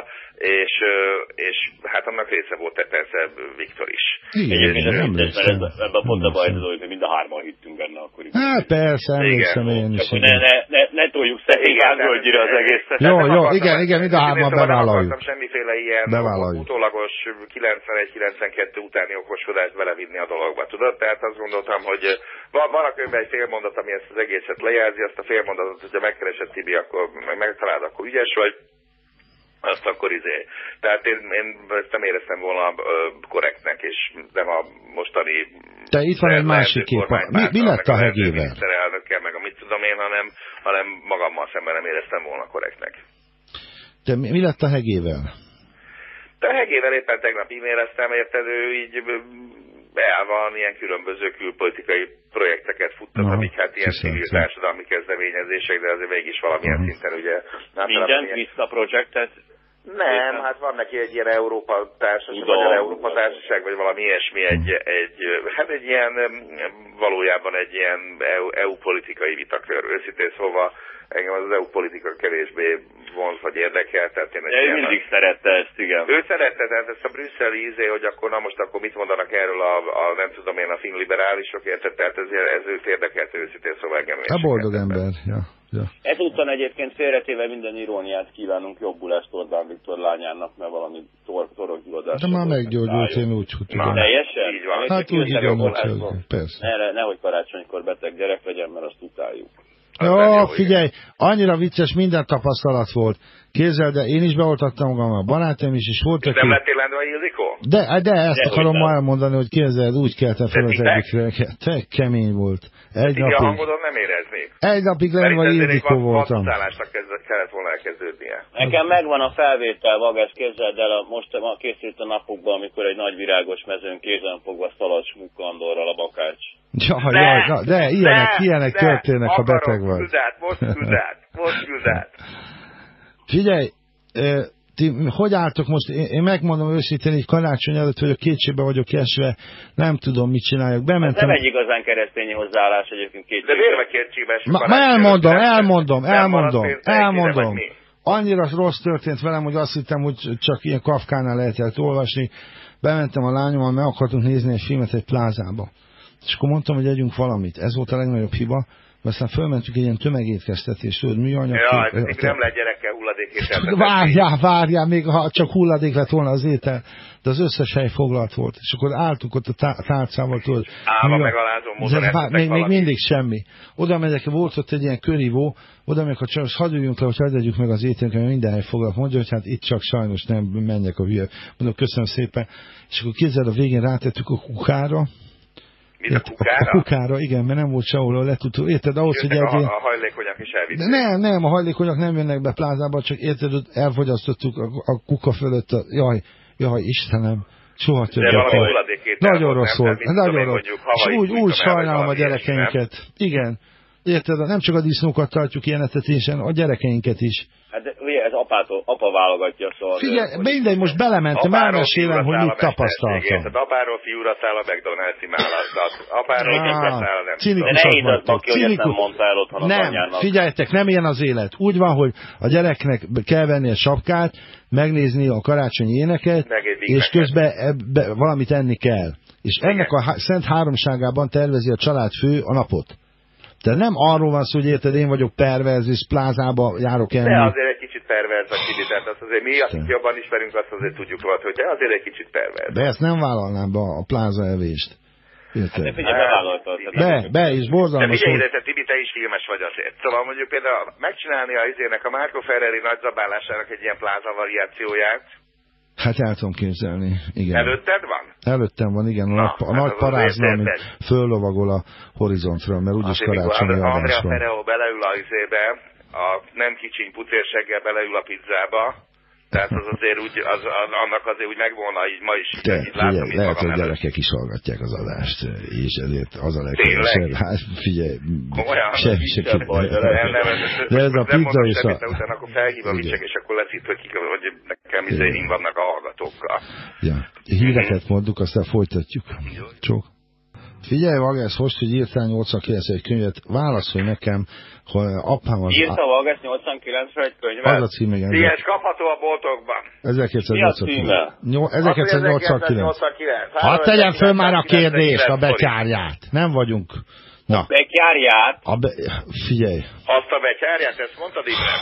és, ö, és hát annak része volt persze Viktor is. Igen, Egyébként nem mert ebben ebbe pont a baj, hogy mind a hárman hittünk benne akkoriban. Hát persze, emlékszem én is. Ne, ne, ne, ne toljuk szegény az egészet. Jó, jó, igen, igen, mind a hárman Szóval nem bevállaljuk. akartam semmiféle ilyen Bevállaljuk. Utólagos 91-92 utáni okoskodást belevinni a dologba, tudod? Tehát azt gondoltam, hogy van, van a könyvben egy félmondat, ami ezt az egészet lejelzi, azt a félmondatot, hogyha megkeresed Tibi, akkor meg megtalálod, akkor ügyes vagy, azt akkor izé. Tehát én, én ezt nem éreztem volna ö, korrektnek, és nem a mostani Te itt van egy másik kép. Mi, mi lett a hegével? Miniszterelnökkel, meg a mit tudom én, hanem, hanem magammal szemben nem éreztem volna korrektnek. Te, mi, mi lett a hegével? De a hegével éppen tegnap e-maileztem, érted, ő így el van, ilyen különböző külpolitikai projekteket futtat, amik hát ilyen civil társadalmi kezdeményezések, de azért mégis valamilyen Aha. szinten ugye... Mindent ilyen- vissza projektet. Nem, hát van neki egy ilyen Európa társaság, vagy Európa társaság, vagy valami ilyesmi, egy, egy, hát egy ilyen, valójában egy ilyen EU, EU politikai vitakör, őszintén szóval engem az, az EU politika kevésbé vonz vagy érdekel, tehát én ő ilyen- mindig szerette ezt, igen. Ő szerette, tehát ezt a brüsszeli ízé, hogy akkor na most akkor mit mondanak erről a, a nem tudom én a finn liberálisok, érted? Tehát ez, ez őt érdekelt őszintén, szóval engem A boldog ember, ja. ja. Ezúttal egyébként félretéve minden iróniát kívánunk jobbulást Orbán Viktor lányának, mert valami tor torokgyulladás. De már meggyógyult, én úgy tudom. Teljesen? Így van. Hát úgy igen, hogy persze. Erre, nehogy karácsonykor beteg gyerek legyen, mert azt utáljuk. Igen. figyelj, annyira vicces, minden tapasztalat volt. Képzeld, de én is beoltattam magam, a barátom is, és volt, És aki... nem lettél lendve, Ildikó? De, de ezt De, akarom ma elmondani, hogy képzeld, úgy keltem fel De az titek? egyik reggel. Te kemény volt. Egy Így a napig, hangodon nem érezni. egy napig Mert egy Ildikó voltam. vasszálásnak kellett volna elkezdődnie. Nekem megvan a felvétel, Vagás, képzeld el, a, most ma készült a napokban, amikor egy nagy virágos mezőn kézen fogva szalad Smukkandorral a bakács. Ja, ja, ja, de ilyenek, de, ilyenek de, történnek, ha beteg vagy. Küld át, most küld át, most küld át. Figyelj, ti hogy álltok most? Én, én megmondom őszintén, hogy karácsony előtt vagyok, kétségbe vagyok esve, nem tudom, mit csináljak. Ez Bementem. nem egy igazán keresztény hozzáállás egyébként két De miért meg kétségbe ma elmondom, elmondom, elmondom, elmondom. vagy? Annyira rossz történt velem, hogy azt hittem, hogy csak ilyen Kafkánál lehetett olvasni. Bementem a lányommal, meg akartunk nézni egy filmet egy plázába. És akkor mondtam, hogy együnk valamit. Ez volt a legnagyobb hiba. Aztán fölmentünk egy ilyen tömegétkeztetést, tudod, műanyag. Ja, kép- ez nem lehet gyerekkel hulladékételtetni. Várjál, várjál, még ha csak hulladék lett volna az étel, de az összes hely foglalt volt. És akkor álltunk ott a tá- tálcával, tudod. Álma mi a- megalázó módon de vá- eszetek még, még mindig semmi. Oda megyek, volt ott egy ilyen körívó, oda megyek, hogy csak hadd üljünk le, hogy adjuk meg az ételünket, mert minden hely foglalt. Mondja, hogy hát itt csak sajnos nem menjek a hülye. Mondom, köszönöm szépen. És akkor képzeld, a végén rátettük a kukára. Mit a Érted? A kukára? kukára, igen, mert nem volt sehol, le tudtuk. Érted, ahhoz, hogy Jöttek a, a hajlékonyak is elvitték. nem, nem, a hajlékonyak nem jönnek be plázába, csak érted, elfogyasztottuk a, a kuka fölött, a, jaj, jaj, Istenem, soha többet. Nagyon rossz volt, nagyon én, rossz. mondjuk És úgy, úgy sajnálom a gyerekeinket. Igen. Érted, nem csak a disznókat tartjuk ilyen etetésen, a gyerekeinket is. Hát de, ugye ez apától, apa válogatja szóval. Figyelj, hogy- mindegy, most belementem, elmesélem, hogy mit tapasztaltam. érted? Apáról fiúra száll a McDonald's imálatdat. Apáról fiúra száll, nem De cinikus tudom. ne vagytok. ki, ezt nem Cinikus. mondta el otthon Nem, anyjának. figyeljetek, nem ilyen az élet. Úgy van, hogy a gyereknek kell venni a sapkát, megnézni a karácsonyi éneket, és közben ebbe valamit enni kell. És ennek a szent háromságában tervezi a családfő a napot. Tehát nem arról van szó, hogy érted, én vagyok perverz, és plázába járok De enni. azért egy kicsit perverz vagy Tibi, tehát azt azért mi, akik jobban ismerünk, azt azért tudjuk rólad, hogy te azért egy kicsit perverz. De ezt nem vállalnám be a pláza evést. De Érted? figyelj, bevállaltad. Be, be, és De borzalmas figyelj volt. ide, te Tibi, te is filmes vagy azért. Szóval mondjuk például megcsinálni a izének a Marco Ferreri nagyzabálásának egy ilyen pláza variációját, Hát el tudom képzelni, igen. előtted van? Előttem van, igen, a, Na, nagy, a hát nagy az parázna, azért ami érted. föllovagol a horizontra, mert úgyis karácsonyi Andrea adás van. Ferreo beleül a izébe, a nem kicsiny pucérseggel beleül a pizzába, tehát az azért úgy, az, annak azért úgy megvolna, így ma is Te, így látom figyelj, lehet, hogy gyerekek is hallgatják az adást, és ezért az a legkevesebb. Hát figyelj, Komolyan? se, se, Kisebb baj, de Nem, nem, ez, ez, De ez a pizza semmit, a- de utána akkor felhívom. Vicsek, és akkor lesz itt, hogy, hogy nekem izéim vannak a hallgatókkal. Ja. Híreket mondjuk, aztán folytatjuk. Csók. Figyelj, Vagász, most, hogy írtál 89 egy könyvet, válaszolj nekem, hogy apám az... Írta Valgász 89-re egy Az könyvet? a cím, igen. Ilyes kapható a boltokban. 1989. Mi a Nyol- 1989. 1989. Hadd tegyen föl már a kérdést, a 39 forint. betyárját. Nem vagyunk. Na, Bekyárját? a be... figyelj. Azt a betyárját, ezt mondtad Imre?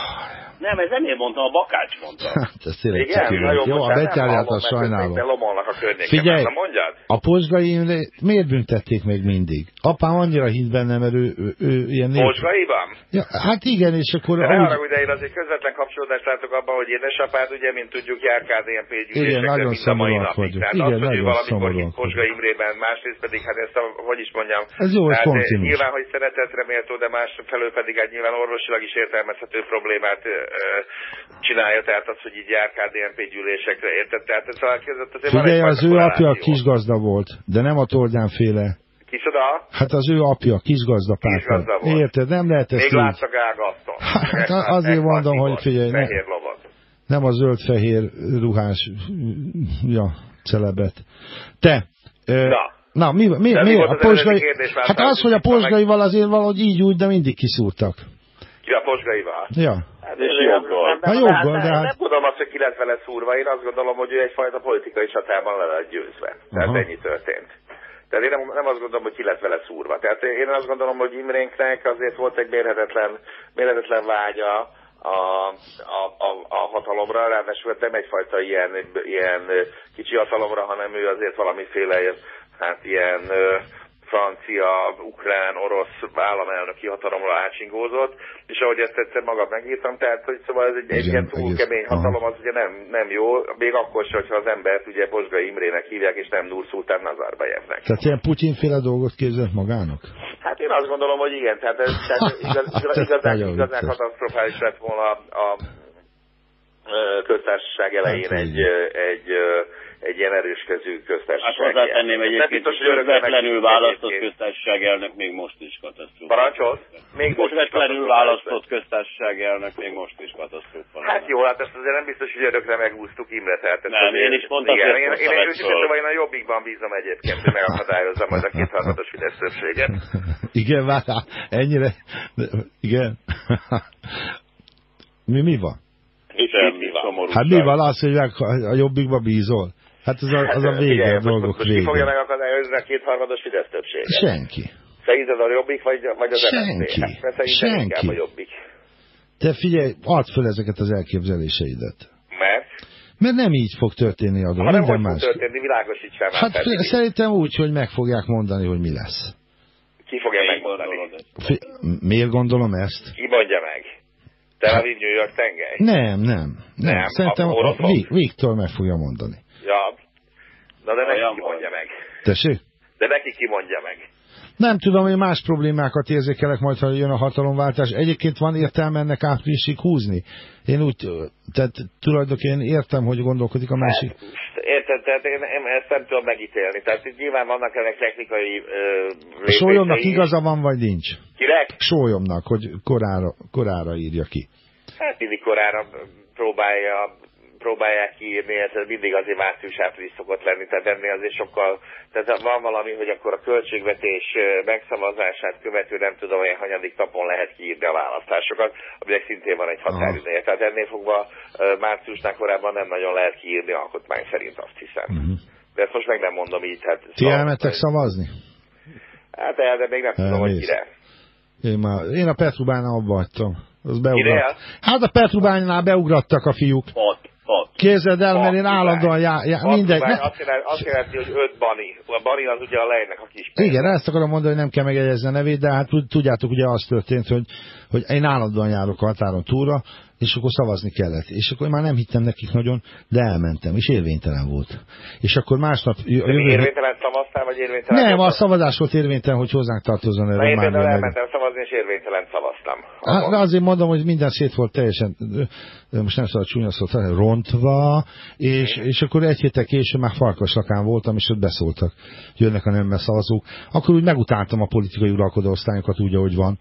Nem, ez nem én mondtam, a Bakács mondta. Hát, ez tényleg Igen, ciki na jó, a betyárját azt sajnálom. lomolnak a környéken. Figyelj! Na mondjad? A Pozsgai Imre miért büntették még mindig? Apám annyira hitt benne, mert ő, ő, ő ilyen nép... Pozsgaiban? Ja, hát igen, és akkor... De ne ahogy- haragudj, de én azért közvetlen kapcsolódást látok abban, hogy édesapád, ugye, mint tudjuk, járkád ilyen Igen, pégyülésekre nagyon mind a mai szomorúak napig. vagyunk. Tehát Igen, azt, hogy nagyon valamikor Pozsga Imrében, másrészt pedig, hát ezt a, hogy is mondjam, Ez jó, hogy hát, eh, kontinus. nyilván, hogy szeretetre méltó, de másfelől pedig egy nyilván orvosilag is értelmezhető problémát ö, csinálja, tehát az, hogy így járkád ilyen pégyülésekre, érted? Tehát ez azért van Figyelj, egyfajta az ő apja kisgazda volt, de nem a Tordjánféle. Kicsoda? Hát az ő apja kisgazda volt. Érted? Nem lehet ezt Még így. látszak Ágaszton. Hát azért mondom, hogy figyelj, ne-. Nem a zöld-fehér ruhás, ja, celebet. Te, Na. Na mi, mi, mi mi volt a pozsgai, kérdés? hát az, hogy a pozsgaival azért valahogy így úgy, de mindig kiszúrtak. Ki a Posgaival? Ja. Hát, És joggal. nem- nem- Ha joggal, hát, de nem, hát- nem tudom azt, hogy ki lett vele szúrva, én azt gondolom, hogy ő egyfajta politikai csatában le lett győzve. Tehát Aha. ennyi történt. Tehát én nem, nem azt gondolom, hogy ki lett vele szúrva. Tehát én azt gondolom, hogy Imrénknek azért volt egy mérhetetlen, mérhetetlen vágya a, a, a, a hatalomra, ráadásul nem egyfajta ilyen, ilyen kicsi hatalomra, hanem ő azért valamiféle hát ilyen francia, ukrán, orosz államelnöki hatalomra átsingózott, és ahogy ezt egyszer magam megírtam, tehát hogy szóval ez egy, egy ilyen túl egész- kemény hatalom, az ugye nem, nem jó, még akkor sem, hogyha az embert ugye Bozsga Imrének hívják, és nem Nur Szultán Nazarbajevnek. Tehát ilyen Putyinféle dolgot képzelt magának? Hát én azt gondolom, hogy igen, tehát, ez, tehát igaz, igaz, igazán, igazán katasztrofális lett volna a, ö, köztársaság elején Hát, egy, igen. ö, egy, ö, egy ilyen erőskező Hát köztársaság. hozzátenném Nem egyébként, hogy közvetlenül választott egyébként. köztársaság elnök még most is katasztrófa. Parancsol? Még most Közvetlenül választott köztársaság elnök még most is katasztrófa. Hát jó, hát ezt azért nem biztos, hogy örökre megúsztuk Imre, tehát Nem, azért, én is pont igen, azért én, én, én, föl. szóval én a jobbikban bízom egyébként, hogy megakadályozzam majd a kétharmados Fidesz többséget. Igen, várjál, ennyire... Igen. mi, mi van? Semmi szomorúság. Hát mi van az, hogy a jobbikba bízol? Hát az a, az a vége Figyelj, a dolgok most, most ki fogja vége. megakadályozni a kétharmados Fidesz többséget? Senki. Szerinted a jobbik, vagy, vagy az Senki. MSZP? Hát, Senki. inkább a jobbik. Te figyelj, add föl ezeket az elképzeléseidet. Mert? Mert nem így fog történni a dolog, Ha nem minden hogy fog más. történni, világosítsál Hát fel, szerintem úgy, hogy meg fogják mondani, hogy mi lesz. Ki fogja Én megmondani? Fi- miért gondolom ezt? Ki mondja meg? Tel Aviv, New York tengely? Nem, nem. Nem, Nem, szerintem a a, Viktor meg fogja mondani. Ja. Na de neki Olyan ki van. mondja meg? Tessék? De neki ki mondja meg? Nem tudom, hogy más problémákat érzékelek majd, ha jön a hatalomváltás. Egyébként van értelme ennek áprilisig húzni. Én úgy, tehát tulajdonképpen értem, hogy gondolkodik a másik. Érted, tehát én, én ezt nem tudom megítélni. Tehát itt nyilván vannak ennek technikai ö, A sólyomnak igaza van, vagy nincs? Kinek? Sólyomnak, hogy korára, korára írja ki. Hát mindig korára próbálja, próbálják kiírni, ez mindig azért március-április szokott lenni, tehát ennél azért sokkal, tehát van valami, hogy akkor a költségvetés megszavazását követő nem tudom, hogy hanyadik napon lehet kiírni a választásokat, aminek szintén van egy határideje. Tehát ennél fogva márciusnál korábban nem nagyon lehet kiírni alkotmány szerint, azt hiszem. Uh-huh. De ezt most meg nem mondom így. Hát, Ti elmentek szavazni? Hát el, de még nem tudom, hogy kire. Én, már, én a Petrubánál abba hagytam. Az beugrat. Hát a Petrubánynál beugrattak a fiúk. Hat. Képzeld el, mert én állandóan já, já, mindegy. Ne, Azt jelenti, azt jelenti, hogy öt bani. A bani az ugye a lejnek a kis igen, ezt akarom mondani, hogy nem kell megjegyezni a nevét, de hát tud- tudjátok, ugye az történt, hogy, hogy én állandóan járok a határon túlra, és akkor szavazni kellett. És akkor már nem hittem nekik nagyon, de elmentem, és érvénytelen volt. És akkor másnap... De jövő- érvénytelen szavaztál, vagy érvénytelen nem, a szavazás volt érvénytelen, hogy hozzánk tartozzon a Na, én például elmentem szavazni, és érvénytelen szavaztam. Hát, de azért mondom, hogy minden szét volt teljesen, most nem szabad csúnya szót, hanem rontva, és, és akkor egy héttel később már farkaslakán voltam, és ott beszóltak, jönnek a nemmel szavazók. Akkor úgy megutáltam a politikai uralkodó osztályokat úgy, ahogy van,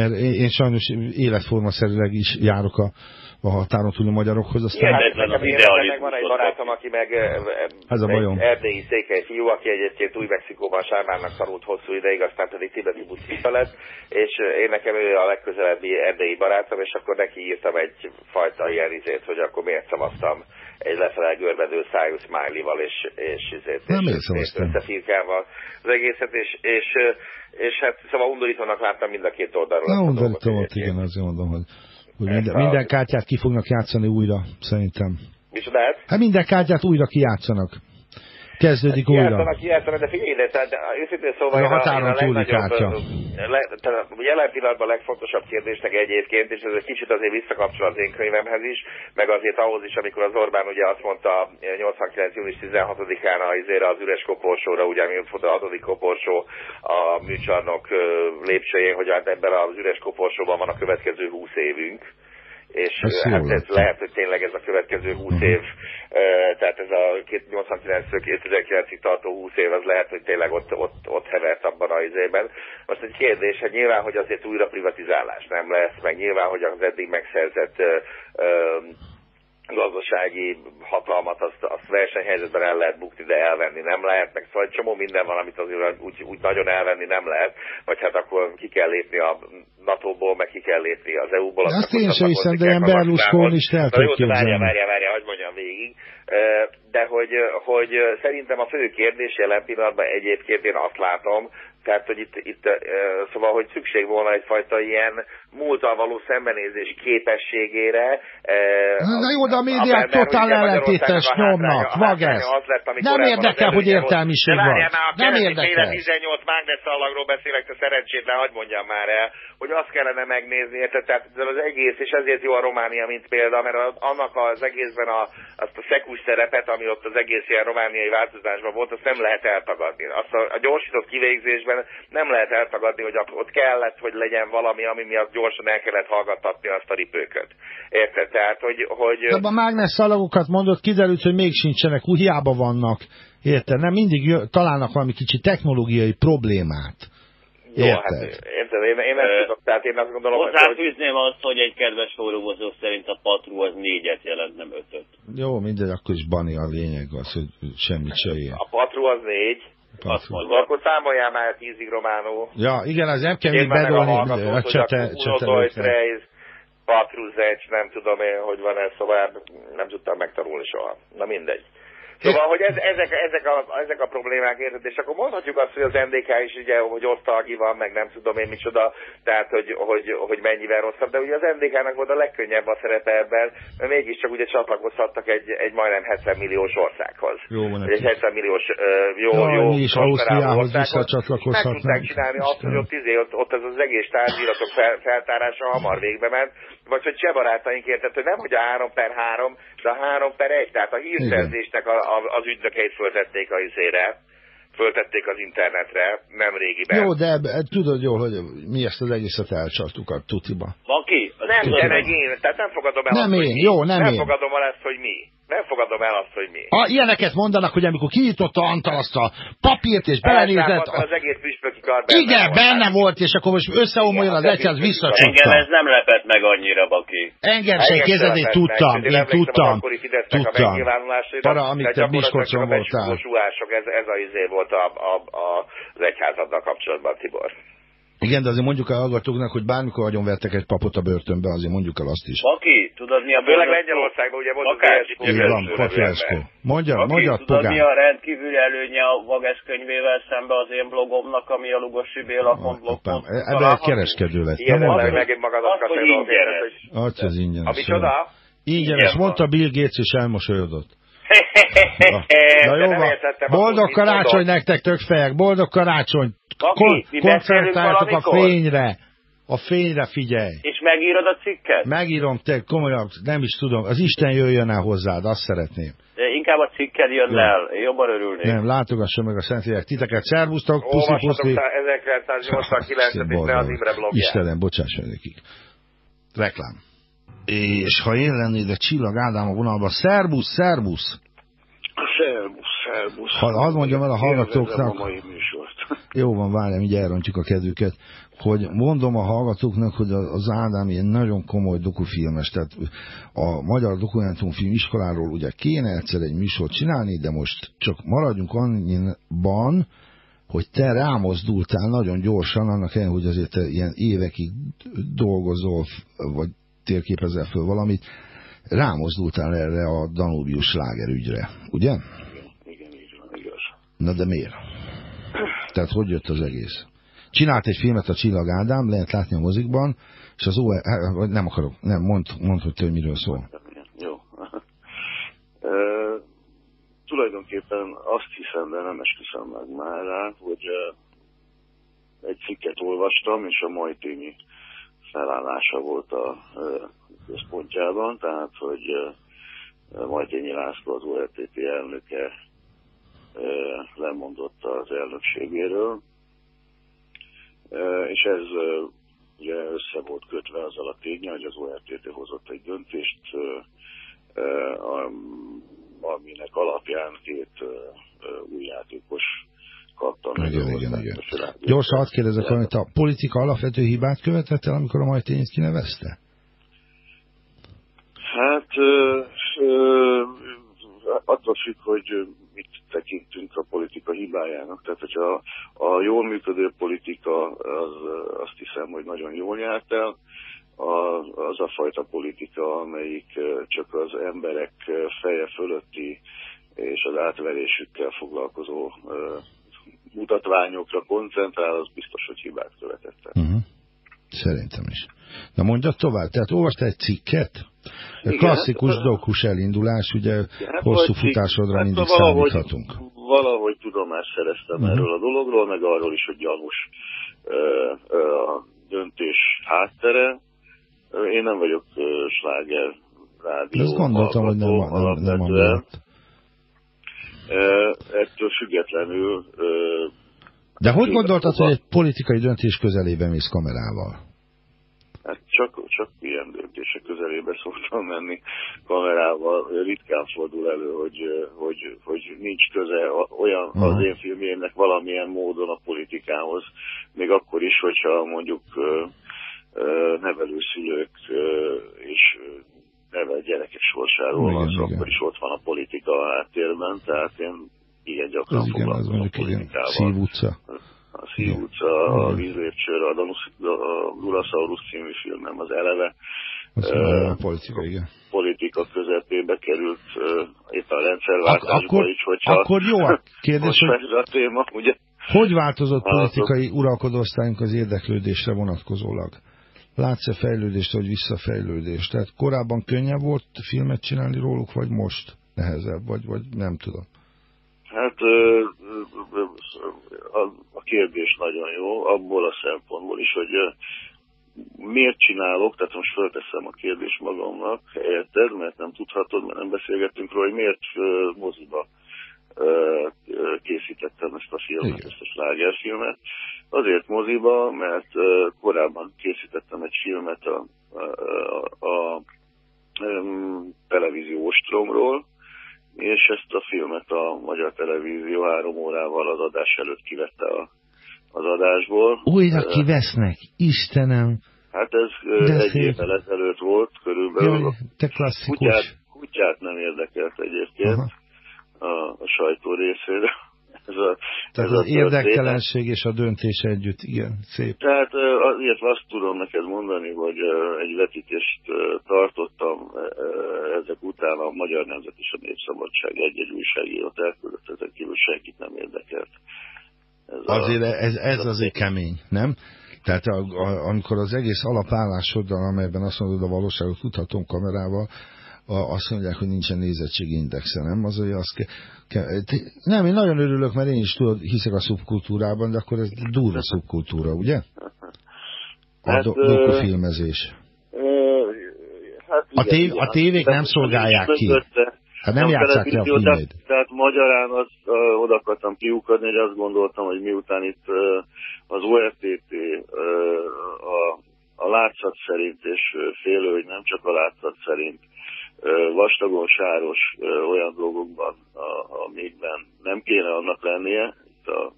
mert én, én sajnos életformaszerűleg is járok a, a határon túli magyarokhoz, aztán... Igen, Hihetetlen nekem, az én, meg van egy barátom, aki meg eh, Ez a bajom. erdélyi székely fiú, aki egyébként Új-Mexikóban sármárnak tanult hosszú ideig, aztán pedig tibeti buddhista lett, és eh, én nekem ő a legközelebbi erdélyi barátom, és akkor neki írtam egy fajta ilyen izét, hogy akkor miért szavaztam egy lefele görbedő szájú smiley-val és, és, izét, Nem, és, és összefirkával az egészet, és, és, és hát szóval undorítónak láttam mind a két oldalról. Na, undorító volt, igen, azért mondom, hogy, hogy minden, a- minden kártyát ki fognak játszani újra, szerintem. Micsodát? Hát minden kártyát újra kijátszanak. Kezdődik újra. Kijátszanak, kijátszanak, de figyelj, de, tehát, őszintén szóval a határon túli kártya. Le, tehát jelen pillanatban a legfontosabb kérdésnek egyébként, és ez egy kicsit azért visszakapcsol az én könyvemhez is, meg azért ahhoz is, amikor az Orbán ugye azt mondta 89. június 16-án a, izére az üres koporsóra, ugye ami volt a hatodik koporsó a műcsarnok lépcsőjén, hogy hát ebben az üres koporsóban van a következő 20 évünk és Ez hát ez lett. lehet, hogy tényleg ez a következő 20 Mhm. év, tehát ez a 89-től 2009-ig tartó 20 év, az lehet, hogy tényleg ott, ott, ott hevert abban a izében. Most egy kérdés, hogy nyilván, hogy azért újra privatizálás nem lesz, meg nyilván, hogy az eddig megszerzett gazdasági hatalmat, azt, azt versenyhelyzetben el lehet bukni, de elvenni nem lehet, meg szóval egy csomó minden van, amit azért úgy, úgy nagyon elvenni nem lehet, vagy hát akkor ki kell lépni a NATO-ból, meg ki kell lépni az EU-ból. Azt én sem hiszem, de ilyen Berlusconi is el tudok. Várja, várja, várja, hogy mondjam végig. De hogy, hogy szerintem a fő kérdés jelen pillanatban egyébként én azt látom, tehát, hogy itt, itt szóval, hogy szükség volna egyfajta ilyen múltal való szembenézés képességére. Na jó, de a médiák totál ellentétes nyomnak, vagesz. Nem érdekel, hogy értelmiség van. Nem érdekel. 18 mágnesszallagról beszélek, te szerencsétlen, hagyd mondjam már el, hogy azt kellene megnézni, érted? Tehát az egész, és ezért jó a Románia, mint példa, mert annak az egészben a, azt a szekus szerepet, ami ott az egész ilyen romániai változásban volt, azt nem lehet eltagadni. Azt a, a gyorsított kivégzésben nem lehet eltagadni, hogy ott kellett, hogy legyen valami, ami miatt gyorsan el kellett hallgattatni azt a ripőköt. Érted? Tehát, hogy... hogy... De a mágnes szalagokat mondott, kiderült, hogy még sincsenek, úgy hiába vannak. Érted? Nem mindig találnak valami kicsi technológiai problémát. Jó, érted? hát érted, én, én ezt tudok, tehát én azt gondolom, Hozzáfűzném azt, hogy egy kedves forróvozó szerint a patrú az négyet jelent, nem ötöt. Jó, mindegy, akkor is Bani a lényeg az, hogy semmit se ilyen. A patrú az négy, azt mondja. Akkor számoljál már tízig románul. Ja, igen, az nem kell még bedolni a csete, csete. Patruzec, nem tudom én, hogy van ez, szóval nem tudtam megtanulni soha. Na mindegy. Szóval, hogy ez, ezek, ezek, a, ezek a problémák érted, és akkor mondhatjuk azt, hogy az NDK is ugye, hogy osztalgi van, meg nem tudom én micsoda, tehát hogy, hogy, hogy mennyivel rosszabb, de ugye az NDK-nak volt a legkönnyebb a szerepe ebben, mert mégiscsak ugye csatlakozhattak egy, egy majdnem 70 milliós országhoz. Jó, van egy 70 milliós jó, ja, jó, mi is Ausztriához visszacsatlakozhatnak. Meg tudták csinálni azt, hogy ott, izé, ott, ott ez az egész tárgyiratok fel, feltárása hamar végbe ment, vagy hogy cseh barátaink értett, hogy nem hogy a 3 per 3, de a 3 per 1, tehát a hírszerzésnek a, a, az ügynökeit föltették a izére, föltették az internetre nem régiben. Jó, de tudod jól, hogy mi ezt az egészet elcsaltuk a tutiba. Valaki? Nem, te meg én, tehát nem fogadom el nem azt, én, hogy mi. jó, nem, nem én. fogadom el ezt, hogy mi. Nem fogadom el azt, hogy mi. A, ilyeneket mondanak, hogy amikor kinyitotta Antal azt a papírt, és belenézett... A... az egész püspöki kar benne Igen, volt. benne volt, és akkor most összeomoljon az egyház visszacsukta. Engem ez nem lepett meg annyira, Baki. Engem sem kérdezni, tudtam, én tudtam. Tudtam. Para, amit te Miskolcon voltál. Ez, ez a izé volt a, a, a, az egyházaddal kapcsolatban, Tibor. Igen, de azért mondjuk el hallgatóknak, hogy bármikor agyon vertek egy papot a börtönbe, azért mondjuk el azt is. Aki, tudod mi a Főleg Lengyelországban ugye volt Akár, az Így van, Pafiászko. Mondja, Aki, mondja, tudod pogán. mi a rendkívüli előnye a Vages könyvével szembe az én blogomnak, ami a Lugosi Béla blog. Ebben egy kereskedő lett. Igen, nem megint magadat ingyenes. Azt az ingyenes. Ami csoda? Ingyenes, mondta Bill Gates és elmosolyodott. Na jó van. Boldog karácsony nektek, tökfejek, boldog karácsony. Kon koncentráljatok a fényre. A fényre figyelj. És megírod a cikket? Megírom, te komolyan, nem is tudom. Az Isten jöjjön el hozzád, azt szeretném. De inkább a cikked jön el, én jobban örülnék. Nem, látogassa meg a Szentlélek titeket. Szervusztok, puszi, puszi. 1989-et az Imre blogját. Istenem, bocsáss meg nekik. Reklám. És ha én lennék, de Csillag Ádám a vonalban, szervusz, szervusz! Szervusz, szervusz. Ha, hadd mondjam el a hallgatóknak, jó van, várjam, így elrontjuk a kedvüket, hogy mondom a hallgatóknak, hogy az Ádám ilyen nagyon komoly dokufilmes, tehát a Magyar Dokumentumfilm iskoláról ugye kéne egyszer egy műsort csinálni, de most csak maradjunk annyiban, hogy te rámozdultál nagyon gyorsan, annak ellenére, hogy azért te ilyen évekig dolgozol, vagy térképezel föl valamit, rámozdultál erre a Danubius slágerügyre, ugye? Igen, így van, igaz. Na de miért? Tehát hogy jött az egész? Csinált egy filmet a Csillag Ádám, lehet látni a mozikban, és az OE... Nem akarok, nem, mondd, mond, hogy te, hogy miről szól. Jó. e, tulajdonképpen azt hiszem, de nem esküszöm meg már rá, hogy egy cikket olvastam, és a Majtényi felállása volt a központjában, tehát hogy Majtényi László az ORTT elnöke lemondott az elnökségéről, és ez ugye össze volt kötve azzal a ténye, hogy az ORTT hozott egy döntést, aminek alapján két új játékos kapta meg. Igen, igen, igen. Gyorsan hadd kérdezek, amit a politika alapvető hibát követett el, amikor a Majtényit kinevezte? Hát Ö, attól függ, hogy mit tekintünk a politika hibájának. Tehát, hogyha a jól működő politika, az, azt hiszem, hogy nagyon jól járt el, a, az a fajta politika, amelyik csak az emberek feje fölötti és az átverésükkel foglalkozó mutatványokra koncentrál, az biztos, hogy hibát követett el. Uh-huh. Szerintem is. Na mondja tovább, tehát olvastál egy cikket? Igen, klasszikus hát, dokus elindulás, ugye hát hosszú futásodra hát mindig valahogy, számíthatunk. Valahogy tudomást szereztem uh-huh. erről a dologról, meg arról is, hogy gyanús ö, ö, a döntés háttere. Én nem vagyok ö, sláger rádió. Ezt gondoltam, hogy nem, nem, nem, nem Ettől függetlenül de hogy gondoltad, hogy egy politikai döntés közelébe mész kamerával? Hát csak, csak ilyen döntések közelébe szoktam menni kamerával. Ritkán fordul elő, hogy, hogy, hogy nincs köze olyan uh-huh. az én filmjének valamilyen módon a politikához. Még akkor is, hogyha mondjuk nevelőszülők és nevel gyerekek sorsáról van szó, akkor is ott van a politika a háttérben, tehát én igen gyakran foglalkozom igen, a politikával. Szív utca. A Szív utca, a Vízlépcsőr, a, a Durasaurus című filmem az eleve. Az uh, a politika, igen. Politika közepébe került uh, éppen a rendszerváltásba akkor, is, hogyha... Akkor jó a kérdés, hogy... a téma, ugye? Hogy változott politikai uralkodóosztályunk az érdeklődésre vonatkozólag? Látsz-e fejlődést, vagy visszafejlődést? Tehát korábban könnyebb volt filmet csinálni róluk, vagy most nehezebb, vagy, vagy nem tudom. Hát a kérdés nagyon jó, abból a szempontból is, hogy miért csinálok, tehát most fölteszem a kérdést magamnak, érted, mert nem tudhatod, mert nem beszélgettünk róla, hogy miért moziba készítettem ezt a filmet, Igen. ezt a slágerfilmet. Azért moziba, mert korábban készítettem egy filmet a, a, a, a televízió ostromról, és ezt a filmet a Magyar Televízió három órával az adás előtt kivette a, az adásból. Újra kivesznek, Istenem! Hát ez De egy évvel ezelőtt volt körülbelül. Jaj, te klasszikus. Kutyát, kutyát nem érdekelt egyébként a, a sajtó részére. Ez a, Tehát ez az érdektelenség és a döntés együtt, igen, szép. Tehát azért azt tudom neked mondani, hogy egy vetítést tartottam ezek után a Magyar Nemzet és a Népszabadság egy-egy újságírót elküldött, ezek kívül senkit nem érdekelt. Ez azért a... ez, ez azért kemény, nem? Tehát a, a, amikor az egész alapállásoddal, amelyben azt mondod, a valóságot tudhatom kamerával, a, azt mondják, hogy nincsen nézettségindexe, nem? Az, hogy az ke, ke, nem, én nagyon örülök, mert én is tudod, hiszek a szubkultúrában, de akkor ez durva szubkultúra, ugye? A hát, do, dokufilmezés. Hát igen, a, tév, a tévék nem szolgálják ki. Hát nem játszák ki a filmét. Tehát, tehát magyarán az, uh, oda akartam kiukadni, hogy azt gondoltam, hogy miután itt uh, az ORTT uh, a, a látszat szerint, és félő, hogy nem csak a látszat szerint vastagon sáros olyan dolgokban, amikben nem kéne annak lennie, itt a,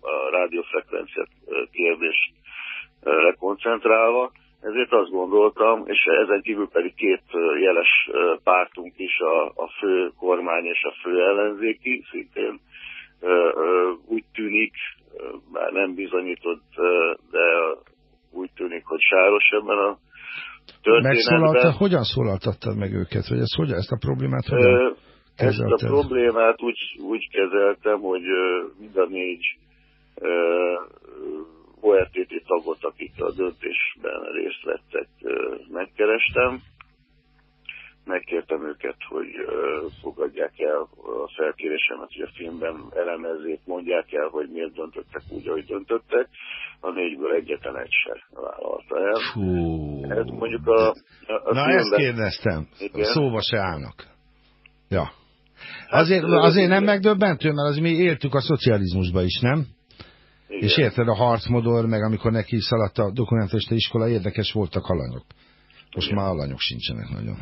a rádiófrekvencia kérdést koncentrálva, ezért azt gondoltam, és ezen kívül pedig két jeles pártunk is, a, a fő kormány és a fő ellenzéki, szintén úgy tűnik, már nem bizonyított, de úgy tűnik, hogy sáros ebben a Megszólaltad, hogyan szólaltattad meg őket? Vagy ezt, hogyan, ezt a problémát hogyan kezelted? Ezt a problémát úgy, úgy kezeltem, hogy mind a négy ORTT tagot, akik a döntésben részt vettek, megkerestem. Megkértem őket, hogy fogadják el a felkérésemet, hogy a filmben elemezzék, mondják el, hogy miért döntöttek úgy, ahogy döntöttek a négyből egyetlen egy se vállalta el. Fú. Ez mondjuk a, a, Na filmben... ezt kérdeztem, Igen. szóba se állnak. Ja. Hát, azért, azért nem megdöbbentő, mert az mi éltük a szocializmusba is, nem? Igen. És érted, a harcmodor, meg amikor neki szaladt a dokumentarista iskola, érdekes voltak alanyok. Most Igen. már alanyok sincsenek nagyon.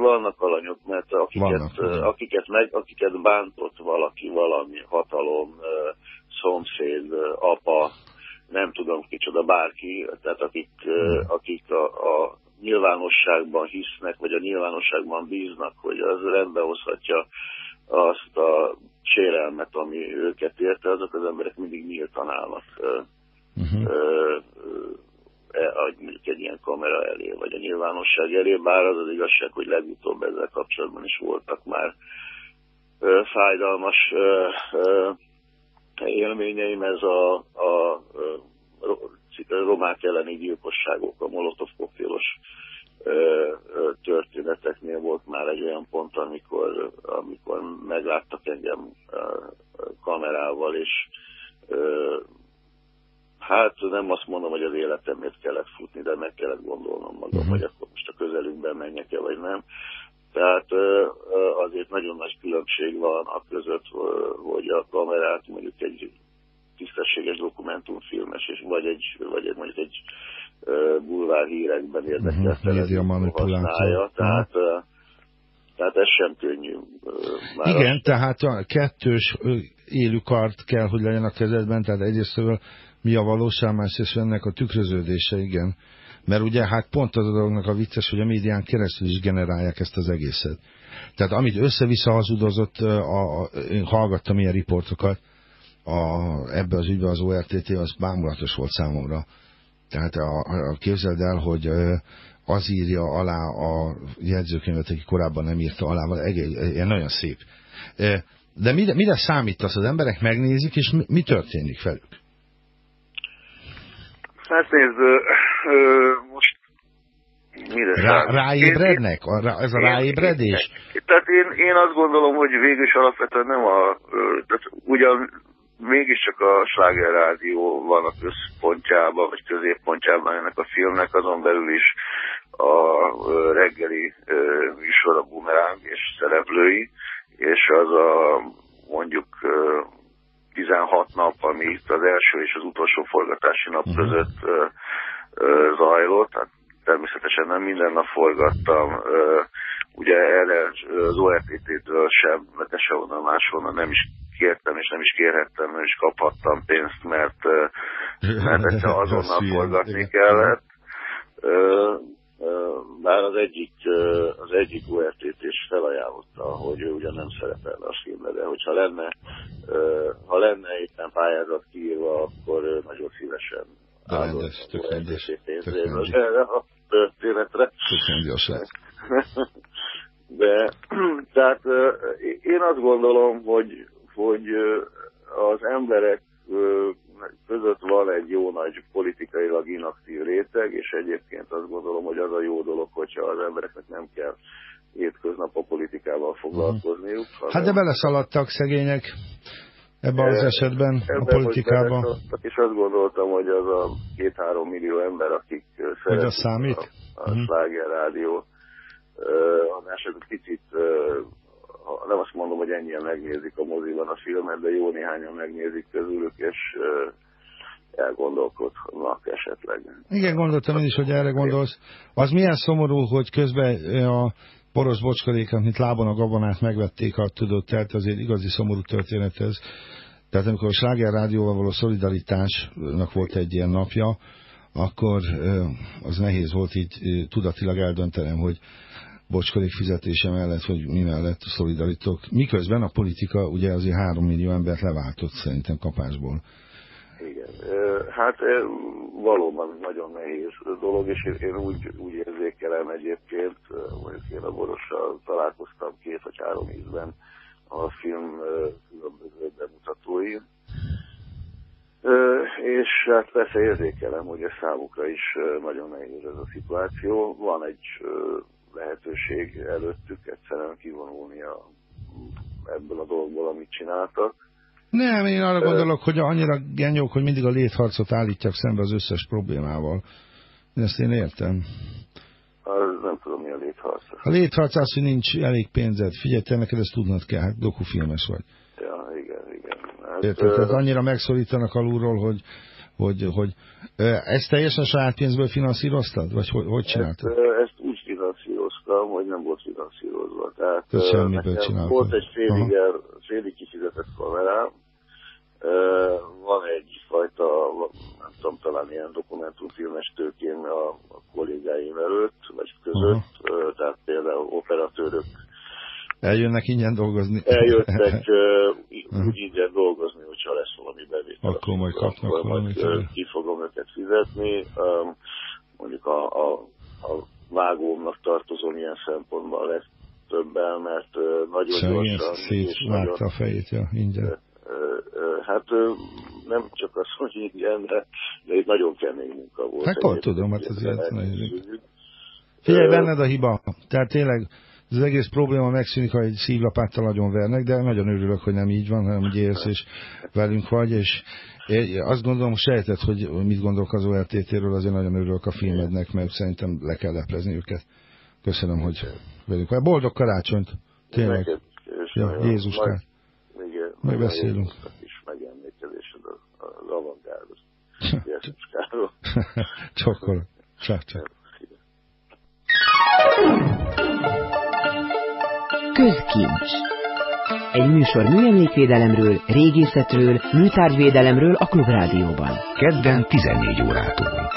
Vannak alanyok, mert akiket, vannak, akiket, meg, akiket bántott valaki, valami hatalom, szomszéd, apa, nem tudom kicsoda, bárki, tehát akik, hmm. akik a, a nyilvánosságban hisznek, vagy a nyilvánosságban bíznak, hogy az rendbe hozhatja azt a sérelmet, ami őket érte, azok az emberek mindig nyíltan állnak uh-huh. Ö, ö, mondjuk egy ilyen kamera elé, vagy a nyilvánosság elé, bár az az igazság, hogy legutóbb ezzel kapcsolatban is voltak már ö, fájdalmas ö, ö, élményeim, ez a, a, a romák elleni gyilkosságok, a Molotov koktélos történeteknél volt már egy olyan pont, amikor, amikor megláttak engem kamerával, és hát nem azt mondom, hogy az életemért kellett futni, de meg kellett gondolnom magam, uh-huh. hogy akkor most a közelünkben menjek-e, vagy nem. Tehát azért nagyon nagy különbség van a között, hogy a kamerát mondjuk egy tisztességes dokumentumfilmes, és vagy egy, vagy egy mondjuk egy bulvár hírekben érdekelt uh-huh. használja. Tehát, tehát ez sem könnyű. Már Igen, az... tehát a kettős élőkart kell, hogy legyen a kezedben, tehát egyrészt mi a valóság, másrészt ennek a tükröződése, igen. Mert ugye hát pont az a dolognak a vicces, hogy a médián keresztül is generálják ezt az egészet. Tehát amit össze-vissza hazudozott, a, a, én hallgattam ilyen riportokat, a, ebbe az ügybe az ORTT, az bámulatos volt számomra. Tehát a, a, képzeld el, hogy az írja alá a jegyzőkönyvet, aki korábban nem írta alá, ilyen nagyon szép. De mire, mire számítasz? Az emberek megnézik, és mi, mi történik velük? Hát nézd, most mire Rá, ráébrednek? A, rá, ez a ráébredés? Én, tehát én, én azt gondolom, hogy végül is alapvetően nem a... Tehát ugyan mégiscsak a Sláger Rádió van a központjában, vagy középpontjában ennek a filmnek, azon belül is a reggeli műsor a bumeráng és szereplői, és az a mondjuk 16 nap, ami itt az első és az utolsó forgatási nap uh-huh. között zajlott, hát természetesen nem minden nap forgattam, ugye erre az ORTT-től sem, mert sehonnan máshonnan nem is kértem, és nem is kérhettem, nem is kaphattam pénzt, mert, mert azonnal forgatni kellett. Bár az egyik, az egyik ORTT is felajánlotta, hogy ő ugyan nem szerepelne a filmbe, de hogyha lenne, ha lenne éppen pályázat kiírva, akkor nagyon szívesen rendes, tök rendes, erre a történetre. Tök rendes De, tehát én azt gondolom, hogy, hogy az emberek között van egy jó nagy politikailag inaktív réteg, és egyébként azt gondolom, hogy az a jó dolog, hogyha az embereknek nem kell hétköznap a politikával foglalkozniuk. Mhm. Hát de beleszaladtak szegények ebben az esetben ebben, a politikában. Azt gondoltam, hogy az a két-három millió ember, akik szeretik számít? a, a uh-huh. Sláger Rádió adások picit nem azt mondom, hogy ennyien megnézik a moziban a filmet, de jó néhányan megnézik közülük, és elgondolkodnak esetleg. Igen, gondoltam én is, hogy erre gondolsz. Az milyen szomorú, hogy közben a poros bocskarék, mint lábon a gabonát megvették, ha tudod, tehát azért igazi szomorú történet ez. Tehát amikor a Sláger Rádióval való szolidaritásnak volt egy ilyen napja, akkor az nehéz volt így tudatilag eldöntenem, hogy bocskodik fizetése mellett, hogy mi mellett szolidaritok. Miközben a politika ugye azért három millió embert leváltott szerintem kapásból. Igen, hát valóban nagyon nehéz dolog, és én úgy, úgy érzékelem egyébként, mondjuk én a Borossal találkoztam két vagy három ízben a film különböző bemutatói, és hát persze érzékelem, hogy ez számukra is nagyon nehéz ez a szituáció. Van egy lehetőség előttük egyszerűen kivonulni a, ebből a dolgból, amit csináltak. Nem, én arra gondolok, hogy annyira genyók, hogy mindig a létharcot állítják szembe az összes problémával. Ezt én értem. Az nem tudom, mi a létharc. A létharc az, hogy nincs elég pénzed. Figyelj, te neked ezt tudnod kell, hát dokufilmes vagy. Ja, igen, igen. Hát, Érted? Tehát annyira megszorítanak alulról, hogy, hogy, hogy ezt teljesen saját pénzből finanszíroztad? Vagy hogy, hogy csináltad? Ezt, ezt úgy finanszíroztam, hogy nem volt finanszírozva. Tehát Te semmiből csináltad. Volt egy félig, félig kifizetett kamerám, van egyfajta, nem tudom, talán ilyen dokumentumfilmes tőkén a, a kollégáim előtt, között, uh-huh. tehát például operatőrök Eljönnek ingyen dolgozni? Eljöttek uh, úgy ingyen dolgozni, hogyha lesz valami bevétel. Akkor majd kapnak akkor valamit. Majd, ki fogom őket fizetni. Um, mondjuk a, a, a vágómnak tartozom ilyen szempontból lesz többen, mert nagyon Szegény, gyorsan... szétvágta a fejét, ja, ingyen. Hát nem csak az, hogy ingyen, de, de egy nagyon kemény munka volt. Hát akkor tudom, hát azért nagyon... Figyelj, benned a hiba. Tehát tényleg az egész probléma megszűnik, ha egy szívlapáttal nagyon vernek, de nagyon örülök, hogy nem így van, hanem hogy élsz és velünk vagy, és azt gondolom, sejtett, hogy mit gondolok az ORTT-ről, azért nagyon örülök a filmednek, mert szerintem le kell leplezni őket. Köszönöm, hogy velünk vagy. Boldog karácsonyt! Tényleg. Ja, Jézuskát. Majd beszélünk. És megemlékezésed az avantgárdos Jézuskáról. Csokkolok. Csak, csak. Közkincs. Egy műsor műemlékvédelemről, régészetről, műtárgyvédelemről a Klubrádióban. Kedden 14 órától.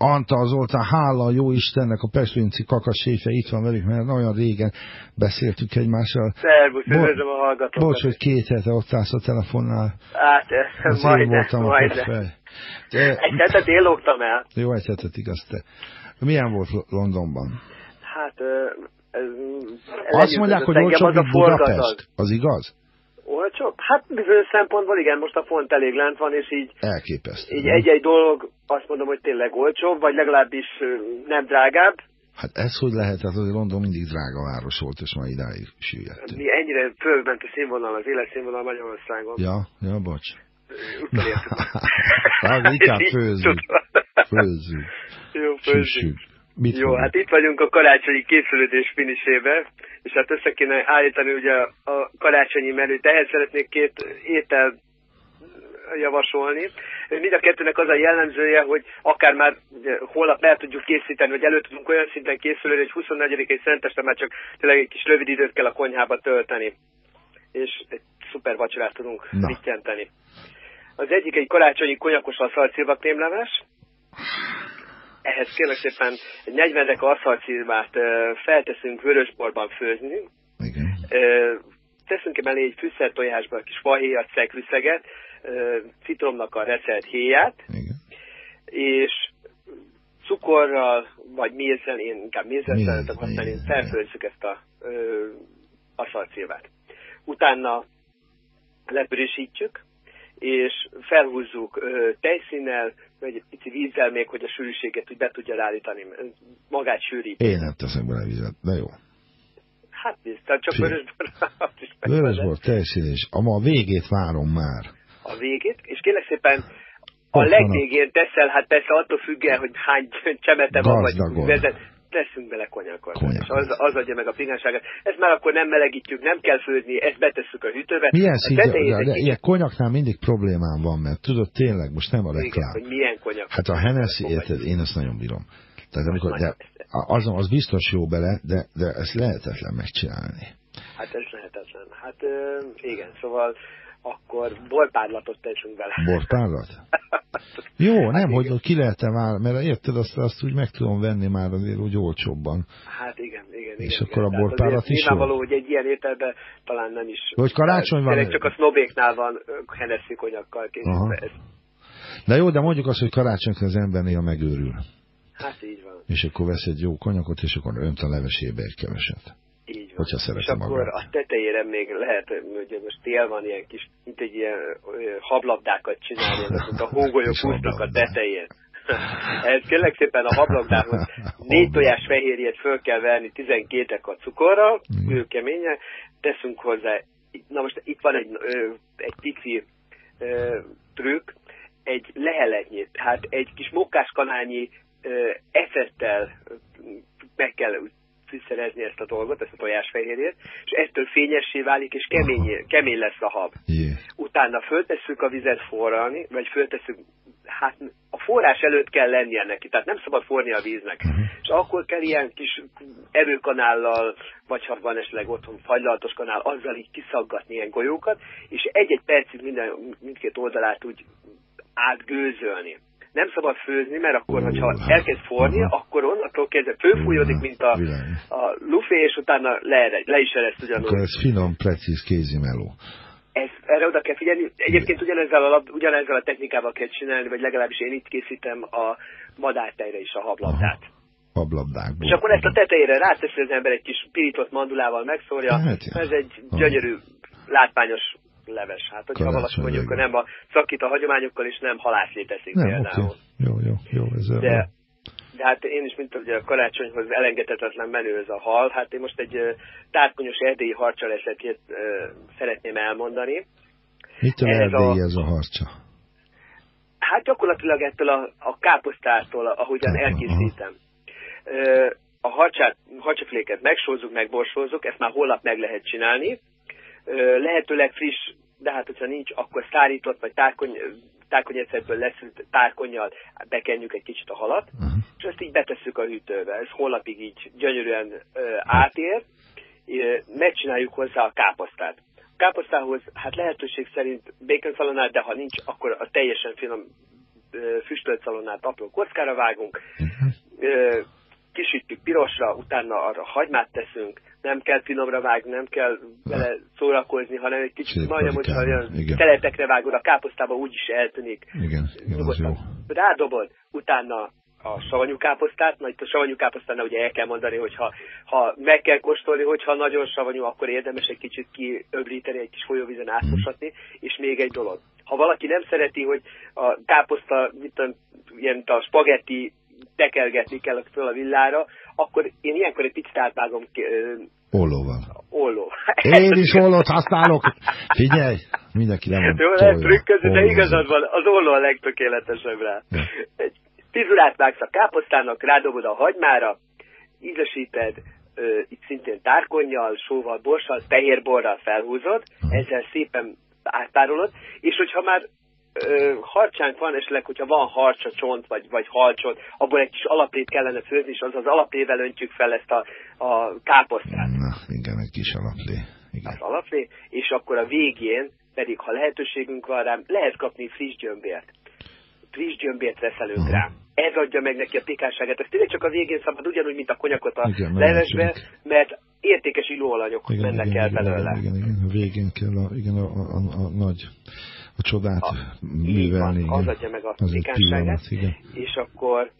És Anta Zoltán, hála a jó Istennek, a Pestvinci kakaséfe itt van velük, mert olyan régen beszéltük egymással. Szervusz, Bo üdvözlöm a hallgatókat. Bocs, hogy két hete ott állsz a telefonnál. Hát, Az majd én voltam majd a fej. Egy hetet én lógtam el. Jó, egy hetet igaz te. Milyen volt Londonban? Hát, ez, Azt mondják, hogy olcsóbb, mint Budapest. Az igaz? Olcsóbb? Hát bizonyos szempontból igen, most a font elég lent van, és így, Elképesztő. így egy-egy dolog azt mondom, hogy tényleg olcsóbb, vagy legalábbis nem drágább. Hát ez hogy lehet? Hát azért London mindig drága város volt, és ma idáig süllyedtünk. Mi ennyire fölment a színvonal, az életszínvonal Magyarországon. Ja, ja, bocs. Utolértük. Hát inkább főzzük. Főzzük. Jó, főzzük. Süssük. Mit Jó, fogunk? hát itt vagyunk a karácsonyi készülődés finisébe, és hát össze kéne állítani ugye a karácsonyi menüt. Ehhez szeretnék két étel javasolni. Mind a kettőnek az a jellemzője, hogy akár már ugye, holnap el tudjuk készíteni, vagy elő tudunk olyan szinten készülni, hogy 24 szenteste már csak tényleg egy kis rövid időt kell a konyhába tölteni. És egy szuper vacsorát tudunk vittenteni. Az egyik egy karácsonyi konyakos aszalcilvakrémleves, ehhez kérlek szépen egy 40 deka aszalcilvát ö, felteszünk vörösborban főzni. Igen. Teszünk emellé egy fűszertojásba egy kis fahéjat, szekrűszeget, citromnak a reszelt héját, Igen. és cukorral, vagy mézzel, én inkább mézzel Méz, szeretek használni, felfőzzük ezt a aszalcilvát. Utána lepörésítjük, és felhúzzuk tejszínnel, egy pici vízzel még, hogy a sűrűséget úgy be tudja állítani, magát sűrít. Én nem teszek bele vizet, de jó. Hát biztos, csak Fé. vörösbor azt is. Vörösbor, tejszínés. A, végét várom már. a végét, és kérlek szépen a legvégén teszel, hát persze attól függően, hogy hány csemete van, vagy vezet, teszünk bele konyakot. És az, az adja meg a fényességet. Ezt már akkor nem melegítjük, nem kell főzni, ezt betesszük a hűtőbe. Milyen tetejét de, de ilyen konyaknál mindig problémám van, mert tudod, tényleg, most nem a Igen, reklám. hogy milyen konyak. Hát a Hennessy, érted, én ezt nagyon bírom. Tehát amikor, de az, az biztos jó bele, de, de ezt lehetetlen megcsinálni. Hát ez lehetetlen. Hát ö, igen, szóval akkor borpárlatot teszünk bele. Borpárlat? Jó, nem, Hát hogy igen. ki lehet-e már, mert érted, azt, azt úgy meg tudom venni már azért úgy olcsóbban. Hát igen, igen. És igen, akkor igen. a borpárlat is jó? Nyilvánvaló, hogy egy ilyen ételben talán nem is. Hogy karácsony van? Csak a sznobéknál van Hennessy konyakkal készítve. De jó, de mondjuk azt, hogy karácsonykor az ember néha megőrül. hát így van. És akkor vesz egy jó konyakot, és akkor önt a levesébe egy keveset. Így van. Hogyha És akkor magát. a tetejére még lehet, hogy most tél van ilyen kis, mint egy ilyen hablabdákat csinálni, ezeket a hógolyok úsznak a tetején. Ez kérlek szépen a hablabdához négy tojás fehérjét föl kell verni 12 a cukorral, Igen. ő keményen, teszünk hozzá, na most itt van egy, egy pici trükk, egy leheletnyit, hát egy kis mokkáskanálnyi ö, eszettel meg kell fűszerezni ezt a dolgot, ezt a tojásfehérjét, és ettől fényessé válik, és kemény, kemény lesz a hab. Jé. Utána föltesszük a vizet forralni, vagy föltesszük hát a forrás előtt kell lennie neki, tehát nem szabad forni a víznek. Uh-huh. És akkor kell ilyen kis erőkanállal, vagy ha van esetleg otthon fagylaltos kanál, azzal így kiszaggatni ilyen golyókat, és egy-egy percig minden, mindkét oldalát úgy átgőzölni. Nem szabad főzni, mert akkor, hogyha elkezd forni, akkor onnantól kezdve főfújódik, mint a, a lufé, és utána le, le is ereszt ugyanúgy. Akkor ez finom, precíz kézimeló ez, erre oda kell figyelni. Egyébként ugyanezzel a, lab, ugyanezzel a technikával kell csinálni, vagy legalábbis én itt készítem a madártejre is a hablabdát. Hablabdákból. És akkor ezt a tetejére ráteszi az ember egy kis pirított mandulával megszórja. Hát, ja. Ez egy gyönyörű, látványos leves. Hát, hogyha valaki mondjuk nem a szakít a hagyományokkal, és nem halászlét eszik nem, például. Okay. Jó, jó, jó. Ez De, de hát én is, mint ugye a karácsonyhoz elengedhetetlen menő ez a hal, hát én most egy tárkonyos erdélyi harcsa esetét uh, szeretném elmondani. Mitől erdélyi a, ez a harcsa? Hát gyakorlatilag ettől a, a káposztától, ahogyan Aha, elkészítem. Uh, a harcsát, harcsafléket megsózzuk, megborsózzuk, ezt már holnap meg lehet csinálni. Lehetőleg friss, de hát hogyha nincs, akkor szárított vagy tárkony, tárkonyegyszerből leszült tárkonyjal bekenjük egy kicsit a halat, uh-huh. és ezt így betesszük a hűtőbe. Ez holnapig így gyönyörűen ö, átér, megcsináljuk hozzá a káposztát. A káposztához hát lehetőség szerint bacon szalonát, de ha nincs, akkor a teljesen finom füstölt szalonát apró kockára vágunk, uh-huh kisütjük pirosra, utána arra hagymát teszünk, nem kell finomra vágni, nem kell vele szórakozni, hanem egy kicsit majdnem, hogyha olyan teletekre vágod, a káposztába úgyis eltűnik. Igen, igen az jó. Rádobod, utána a savanyú káposztát, na itt a savanyú káposztánál ugye el kell mondani, hogy ha, ha meg kell kóstolni, hogyha nagyon savanyú, akkor érdemes egy kicsit kiöblíteni, egy kis folyóvízen átmosatni, mm. és még egy dolog. Ha valaki nem szereti, hogy a káposzta, mit tudom, ilyen a spagetti tekergetni kell föl a villára, akkor én ilyenkor egy picit átvágom Ollóval. Olló. Én is ollót használok. Figyelj, mindenki nem Jó, lehet trükközni, de igazad van, az olló a legtökéletesebb rá. Egy pizurát vágsz a káposztának, rádobod a hagymára, ízesíted, itt szintén tárkonnyal, sóval, borssal, fehérborral felhúzod, uh-huh. ezzel szépen átpárolod, és hogyha már ö, harcsánk van, esetleg, hogyha van harcsa csont, vagy, vagy halcsont, abból egy kis alaplét kellene főzni, és az az alaplével öntjük fel ezt a, a káposztát. Na, igen, egy kis alaplé. Igen. Az alaplé, és akkor a végén pedig, ha lehetőségünk van rá, lehet kapni friss gyömbért. Friss gyömbért reszelünk uh-huh. rá. Ez adja meg neki a pikásságát. Ez tényleg csak a végén szabad, ugyanúgy, mint a konyakot a igen, levesbe, mert értékes illóalanyok igen, mennek igen, el belőle. Igen, igen, a végén kell a, igen, a, a, a, a nagy a csodát a, művelni. Van, az adja meg a pikánságát, és akkor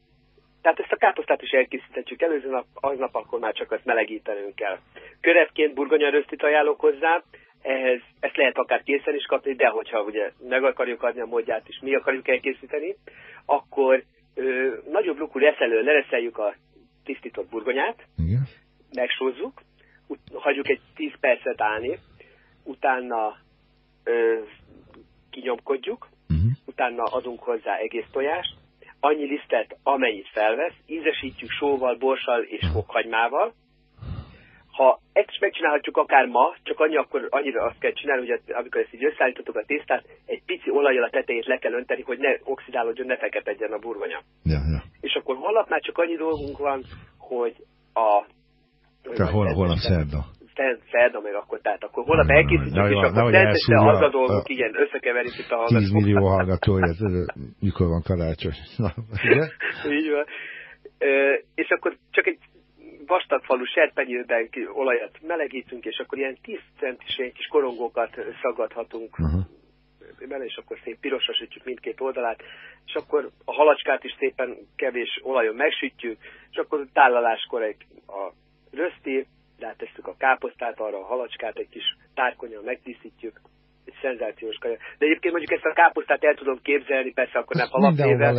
tehát ezt a káposztát is elkészíthetjük előző nap, aznap akkor már csak azt melegítenünk kell. Körevként burgonyarösztit ajánlok hozzá, ehhez ezt lehet akár készen is kapni, de hogyha ugye meg akarjuk adni a módját, és mi akarjuk elkészíteni, akkor ö, nagyobb lukú reszelő lereszeljük a tisztított burgonyát, Igen. megsózzuk, hagyjuk egy 10 percet állni, utána ö, kinyomkodjuk, uh-huh. utána adunk hozzá egész tojást, annyi lisztet, amennyit felvesz, ízesítjük sóval, borssal és mhm. fokhagymával. Ha ezt megcsinálhatjuk akár ma, csak annyi, akkor annyira azt kell csinálni, hogy amikor ezt így összeállítottuk a tésztát, egy pici olajjal a tetejét le kell önteni, hogy ne oxidálódjon, ne feketedjen a burgonya. Ja, ja. És akkor holnap már csak annyi dolgunk van, hogy a... Te hol, holnap szerda szerda meg akkor, tehát akkor holnap elkészítjük, és akkor szenteste az a dolgok, igen, összekeverik itt a hallgatókat. 10 millió hallgatóért, mikor van karácsony. Na, Így van. És akkor csak egy vastagfalú serpenyőben olajat melegítünk, és akkor ilyen 10 centis ilyen kis korongókat szagadhatunk uh-huh. bele, és akkor szép pirosra sütjük mindkét oldalát, és akkor a halacskát is szépen kevés olajon megsütjük, és akkor tálaláskor egy a röszti, rátesszük a káposztát, arra a halacskát, egy kis tárkonyon megtisztítjuk, egy szenzációs kaja. De egyébként mondjuk ezt a káposztát el tudom képzelni, persze akkor nem halapével,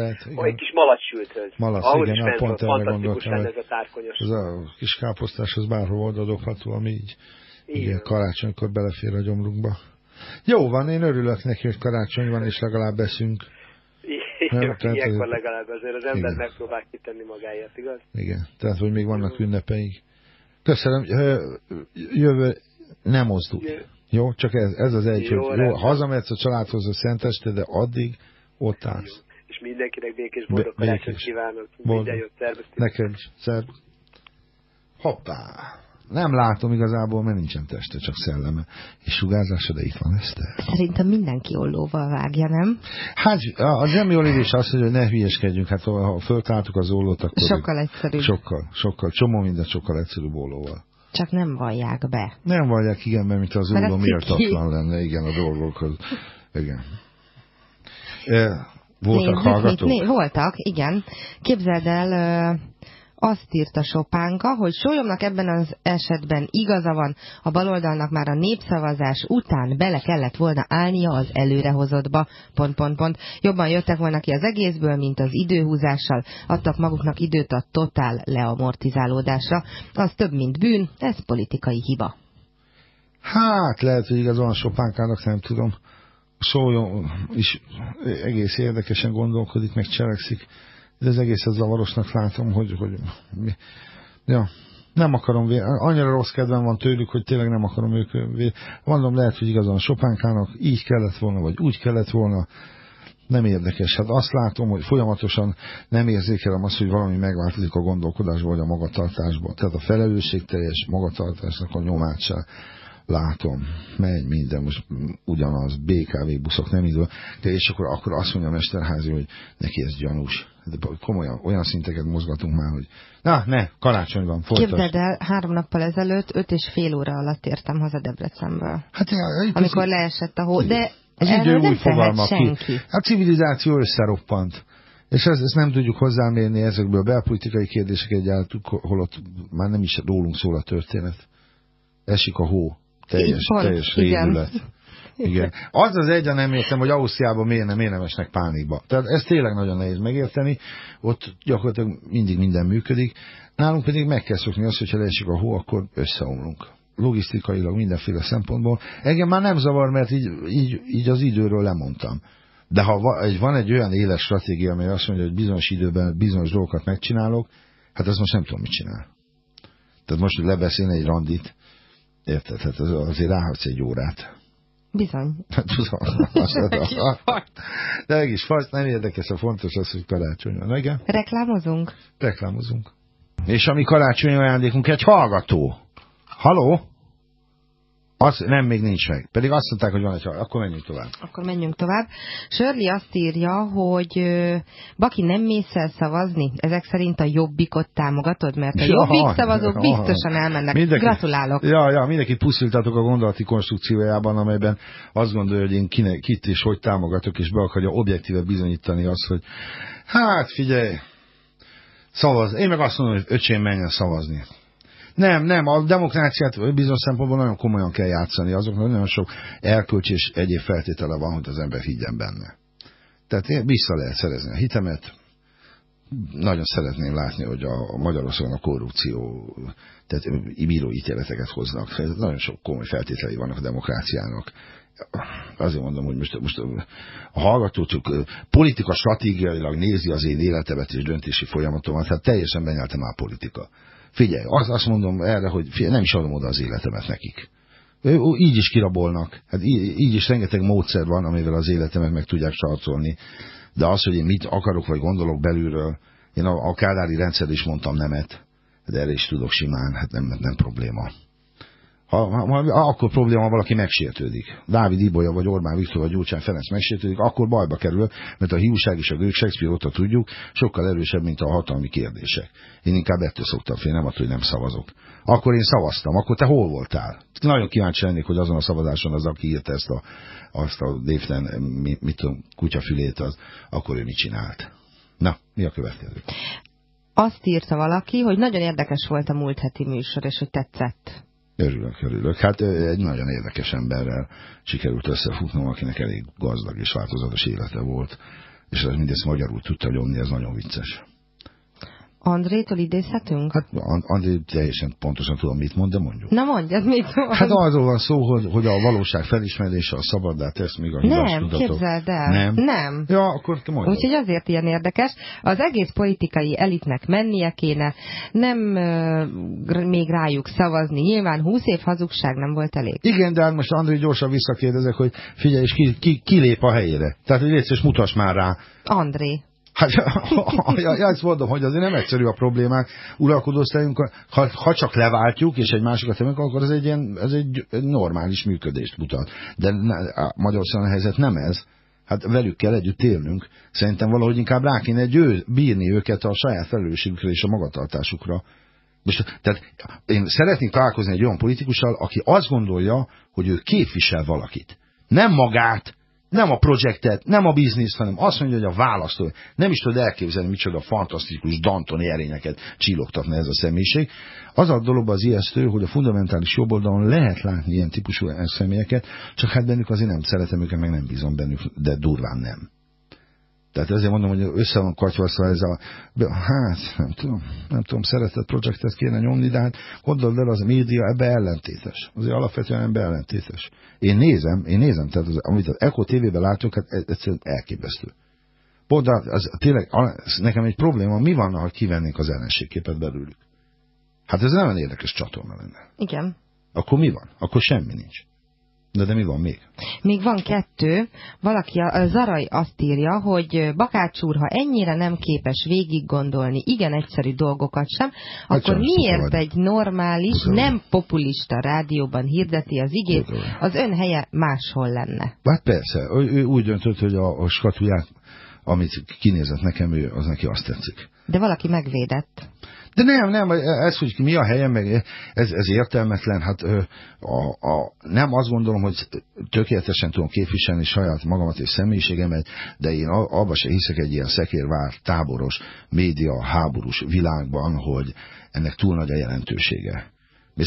egy kis malacsülthöz. Malac, Ahhoz igen, is pont erre gondoltam. Ez a tárkonyos. Ez a kis káposztáshoz bárhol oda dobható, ami így, igen, igen karácsonykor belefér a gyomrunkba. Jó van, én örülök neki, hogy karácsony van, és legalább beszünk. Nem, tehát, ilyenkor legalább azért az ember igen. megpróbál kitenni magáért, igaz? Igen, tehát hogy még vannak ünnepeik. Köszönöm. Jövő nem mozdulj. Jó, csak ez, ez az egy, jó, hogy jó, hazamehetsz a családhoz a szenteste, de addig ott állsz. és mindenkinek békés boldog Be- békés. kívánok. Boldog. Minden jót, szervusztok. Neked is. Szerb. Hoppá. Nem látom igazából, mert nincsen teste, csak szelleme. És sugárzása, de itt van este. Szerintem mindenki ollóval vágja, nem? Hát a Zsemi Oliver is azt mondja, hogy ne hülyeskedjünk, hát ha föltáltuk az ollót, akkor... Sokkal egyszerűbb. Sokkal, sokkal, csomó minden sokkal egyszerűbb ollóval. Csak nem vallják be. Nem vallják, igen, mert mint az olló méltatlan lenne, igen, a dolgokhoz. Igen. E, voltak Nézzük, hallgatók? Mit, né, voltak, igen. Képzeld el, azt írta Sopánka, hogy Sólyomnak ebben az esetben igaza van, a baloldalnak már a népszavazás után bele kellett volna állnia az előrehozottba, pont, pont, pont. Jobban jöttek volna ki az egészből, mint az időhúzással, adtak maguknak időt a totál leamortizálódásra. Az több, mint bűn, ez politikai hiba. Hát, lehet, hogy igaz van Sopánkának, nem tudom. Sólyom is egész érdekesen gondolkodik, meg cselekszik. De az egészet zavarosnak látom, hogy, hogy mi, ja, nem akarom, annyira rossz kedvem van tőlük, hogy tényleg nem akarom ők Mondom, lehet, hogy igazán Sopánkának így kellett volna, vagy úgy kellett volna, nem érdekes. Hát azt látom, hogy folyamatosan nem érzékelem azt, hogy valami megváltozik a gondolkodásban, vagy a magatartásban. Tehát a felelősségteljes magatartásnak a nyomát látom. Megy minden, most ugyanaz, BKV buszok nem indul. De és akkor, akkor azt mondja a Mesterházi, hogy neki ez gyanús. De komolyan, olyan szinteket mozgatunk már, hogy na, ne, karácsonyban, folytasd. Képzeld el, három nappal ezelőtt öt és fél óra alatt értem haza Debrecenből. Hát, ja, itt amikor az- leesett a hó, de Az idő új fogalma ki. A civilizáció összeroppant. És ezt, ezt nem tudjuk hozzámérni ezekből a belpolitikai kérdések egyáltalán, holott már nem is rólunk szól a történet. Esik a hó. Teljes, Pont, teljes rémület. Igen. Az az egy, a nem értem, hogy Ausztriában miért nem, miért nem esnek pánikba. Tehát ez tényleg nagyon nehéz megérteni. Ott gyakorlatilag mindig minden működik. Nálunk pedig meg kell szokni azt, hogyha leesik a hó, akkor összeomlunk. Logisztikailag mindenféle szempontból. Engem már nem zavar, mert így, így, így az időről lemondtam. De ha van egy olyan éles stratégia, amely azt mondja, hogy bizonyos időben bizonyos dolgokat megcsinálok, hát azt most nem tudom, mit csinál. Tehát most, hogy lebeszélni egy randit, érted? Hát az, azért ráhatsz egy órát. Bizony. Hát de meg is fasz, nem érdekes, a fontos az, hogy karácsony van. Igen, Reklámozunk? reklámozunk. És ami karácsonyi ajándékunk, egy hallgató. Haló? Az nem, még nincs meg. Pedig azt mondták, hogy van egy. Akkor menjünk tovább. Akkor menjünk tovább. Sörli azt írja, hogy Baki nem mész el szavazni, ezek szerint a jobbikot támogatod, mert a Ja, jobbik szavazók ja. biztosan elmennek. Gratulálok. Ja, ja, mindenkit pusziltatok a gondolati konstrukciójában, amelyben azt gondolja, hogy én kine, kit és hogy támogatok, és be akarja objektíve bizonyítani azt, hogy hát figyelj, szavaz. Én meg azt mondom, hogy öcsém menjen szavazni. Nem, nem, a demokráciát bizonyos szempontból nagyon komolyan kell játszani, azoknak nagyon sok erkölcs és egyéb feltétele van, hogy az ember higgyen benne. Tehát vissza lehet szerezni a hitemet, nagyon szeretném látni, hogy a Magyarországon a korrupció, tehát bíróítéleteket hoznak. Nagyon sok komoly feltételei vannak a demokráciának. Azért mondom, hogy most, most a hallgató csak ö, politika stratégiailag nézi az én életemet és döntési folyamatomat, hát teljesen benyelte már a politika. Figyelj, azt, azt mondom erre, hogy figyelj, nem is adom oda az életemet nekik. Így is kirabolnak. Hát így, így is rengeteg módszer van, amivel az életemet meg tudják sarcolni. De az, hogy én mit akarok vagy gondolok belülről, én a, a kádári rendszer is mondtam nemet, de erre is tudok simán, hát nem, nem probléma. Ha, ha, ha, akkor probléma, ha valaki megsértődik. Dávid Ibolya, vagy Orbán Viktor, vagy Gyurcsány Ferenc megsértődik, akkor bajba kerül, mert a hiúság és a görög Shakespeare óta tudjuk, sokkal erősebb, mint a hatalmi kérdések. Én inkább ettől szoktam félni, nem attól, hogy nem szavazok. Akkor én szavaztam, akkor te hol voltál? Nagyon kíváncsi lennék, hogy azon a szavazáson az, aki írta ezt a, azt a dévten, mit, mit tudom, kutyafülét, az, akkor ő mit csinált. Na, mi a következő? Azt írta valaki, hogy nagyon érdekes volt a múlt heti műsor, és hogy tetszett. Örülök, örülök. Hát egy nagyon érdekes emberrel sikerült összefutnom, akinek elég gazdag és változatos élete volt, és ez mindezt magyarul tudta nyomni, ez nagyon vicces. Andrétól idézhetünk? Hát André teljesen pontosan tudom, mit mond, de mondjuk. Na mondj, ez mit mond? Hát arról van szó, hogy, hogy a valóság felismerése a szabaddá tesz, míg a hibás Nem, tudatok. képzeld el. Nem? Nem. Ja, akkor te mondjad. Úgyhogy azért ilyen érdekes. Az egész politikai elitnek mennie kéne, nem gr- még rájuk szavazni. Nyilván 20 év hazugság nem volt elég. Igen, de hát most André gyorsan visszakérdezek, hogy figyelj, és ki, ki, ki lép a helyére. Tehát, hogy légy szíves, mutass már rá. André. Hát, ja, ezt mondom, hogy azért nem egyszerű a problémák. Uralkodó osztályunk, ha, ha csak leváltjuk, és egy másikat emelünk, akkor ez egy, ilyen, ez egy normális működést mutat. De Magyarországon a helyzet nem ez. Hát velük kell együtt élnünk. Szerintem valahogy inkább rá kéne győ, bírni őket a saját felelősségükre és a magatartásukra. Most, tehát én szeretnék találkozni egy olyan politikussal, aki azt gondolja, hogy ő képvisel valakit. Nem magát, nem a projektet, nem a bizniszt, hanem azt mondja, hogy a választó. Nem is tud elképzelni, micsoda fantasztikus Dantoni erényeket csillogtatna ez a személyiség. Az a dolog az ijesztő, hogy a fundamentális jobboldalon lehet látni ilyen típusú személyeket, csak hát bennük azért nem szeretem őket, meg nem bízom bennük, de durván nem. Tehát ezért mondom, hogy össze van katyvaszva ez a, hát nem tudom, nem tudom, szeretett projektet kéne nyomni, de hát gondold el, az a média ebbe ellentétes. Azért alapvetően ebbe ellentétes. Én nézem, én nézem, tehát az, amit az Echo TV-ben látok, hát ez egyszerűen elképesztő. Pont az, az, tényleg, az, nekem egy probléma, mi van, ha kivennénk az ellenségképet belőlük? Hát ez nem olyan érdekes csatorna lenne. Igen. Akkor mi van? Akkor semmi nincs. De, de mi van még? Még van kettő. Valaki, a Zarai azt írja, hogy Bakács úr, ha ennyire nem képes végig gondolni igen egyszerű dolgokat sem, Hát akkor sem, miért vagy. egy normális, Tudom. nem populista rádióban hirdeti az igét, Tudom. az ön helye máshol lenne? Hát persze, ő, ő úgy döntött, hogy a, a skatuját, amit kinézett nekem, ő, az neki azt tetszik. De valaki megvédett. De nem, nem, ez, hogy mi a helyem, meg ez, ez értelmetlen, hát a, a, nem azt gondolom, hogy tökéletesen tudom képviselni saját magamat és személyiségemet, de én abba se hiszek egy ilyen szekérvár, táboros, média, háborús világban, hogy ennek túl nagy a jelentősége.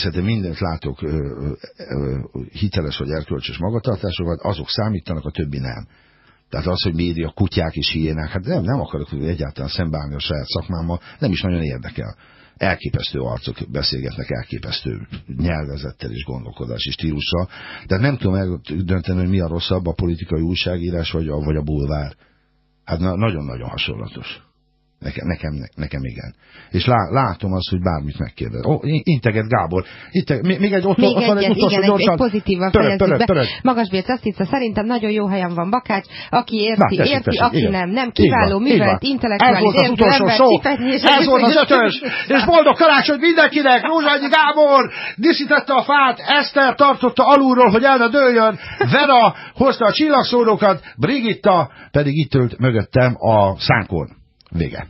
Hát én mindent látok ö, ö, ö, hiteles vagy erkölcsös magatartásokat, azok számítanak, a többi nem. Tehát az, hogy média, kutyák és hiénák, hát nem, nem akarok egyáltalán szembeállni a saját szakmámmal, nem is nagyon érdekel. Elképesztő arcok beszélgetnek, elképesztő nyelvezettel és gondolkodási stílussal. Tehát nem tudom eldönteni, hogy mi a rosszabb, a politikai újságírás vagy a, vagy a bulvár. Hát na- nagyon-nagyon hasonlatos. Nekem, nekem, nekem igen. És lá, látom azt, hogy bármit megkérdez. Ó, in- integet Gábor. Inte, még, még egy ott, Még ott van egyet, egy utolsó igen, egy, egy gyorsan. pozitívan. Magasbérc azt hiszem, szerintem nagyon jó helyen van Bakács, aki érti, Na, tessék, érti, tessék, aki igen. nem, nem kiváló, van, művelt, van. Ez intellektuális, volt az utolsó szó. Ez volt az ötös. És boldog karácsony mindenkinek. Rózsányi Gábor díszítette a fát, Eszter tartotta alulról, hogy el ne dőljön. Vera hozta a csillagszórókat, Brigitta pedig itt ült mögöttem a szánkon. Vége.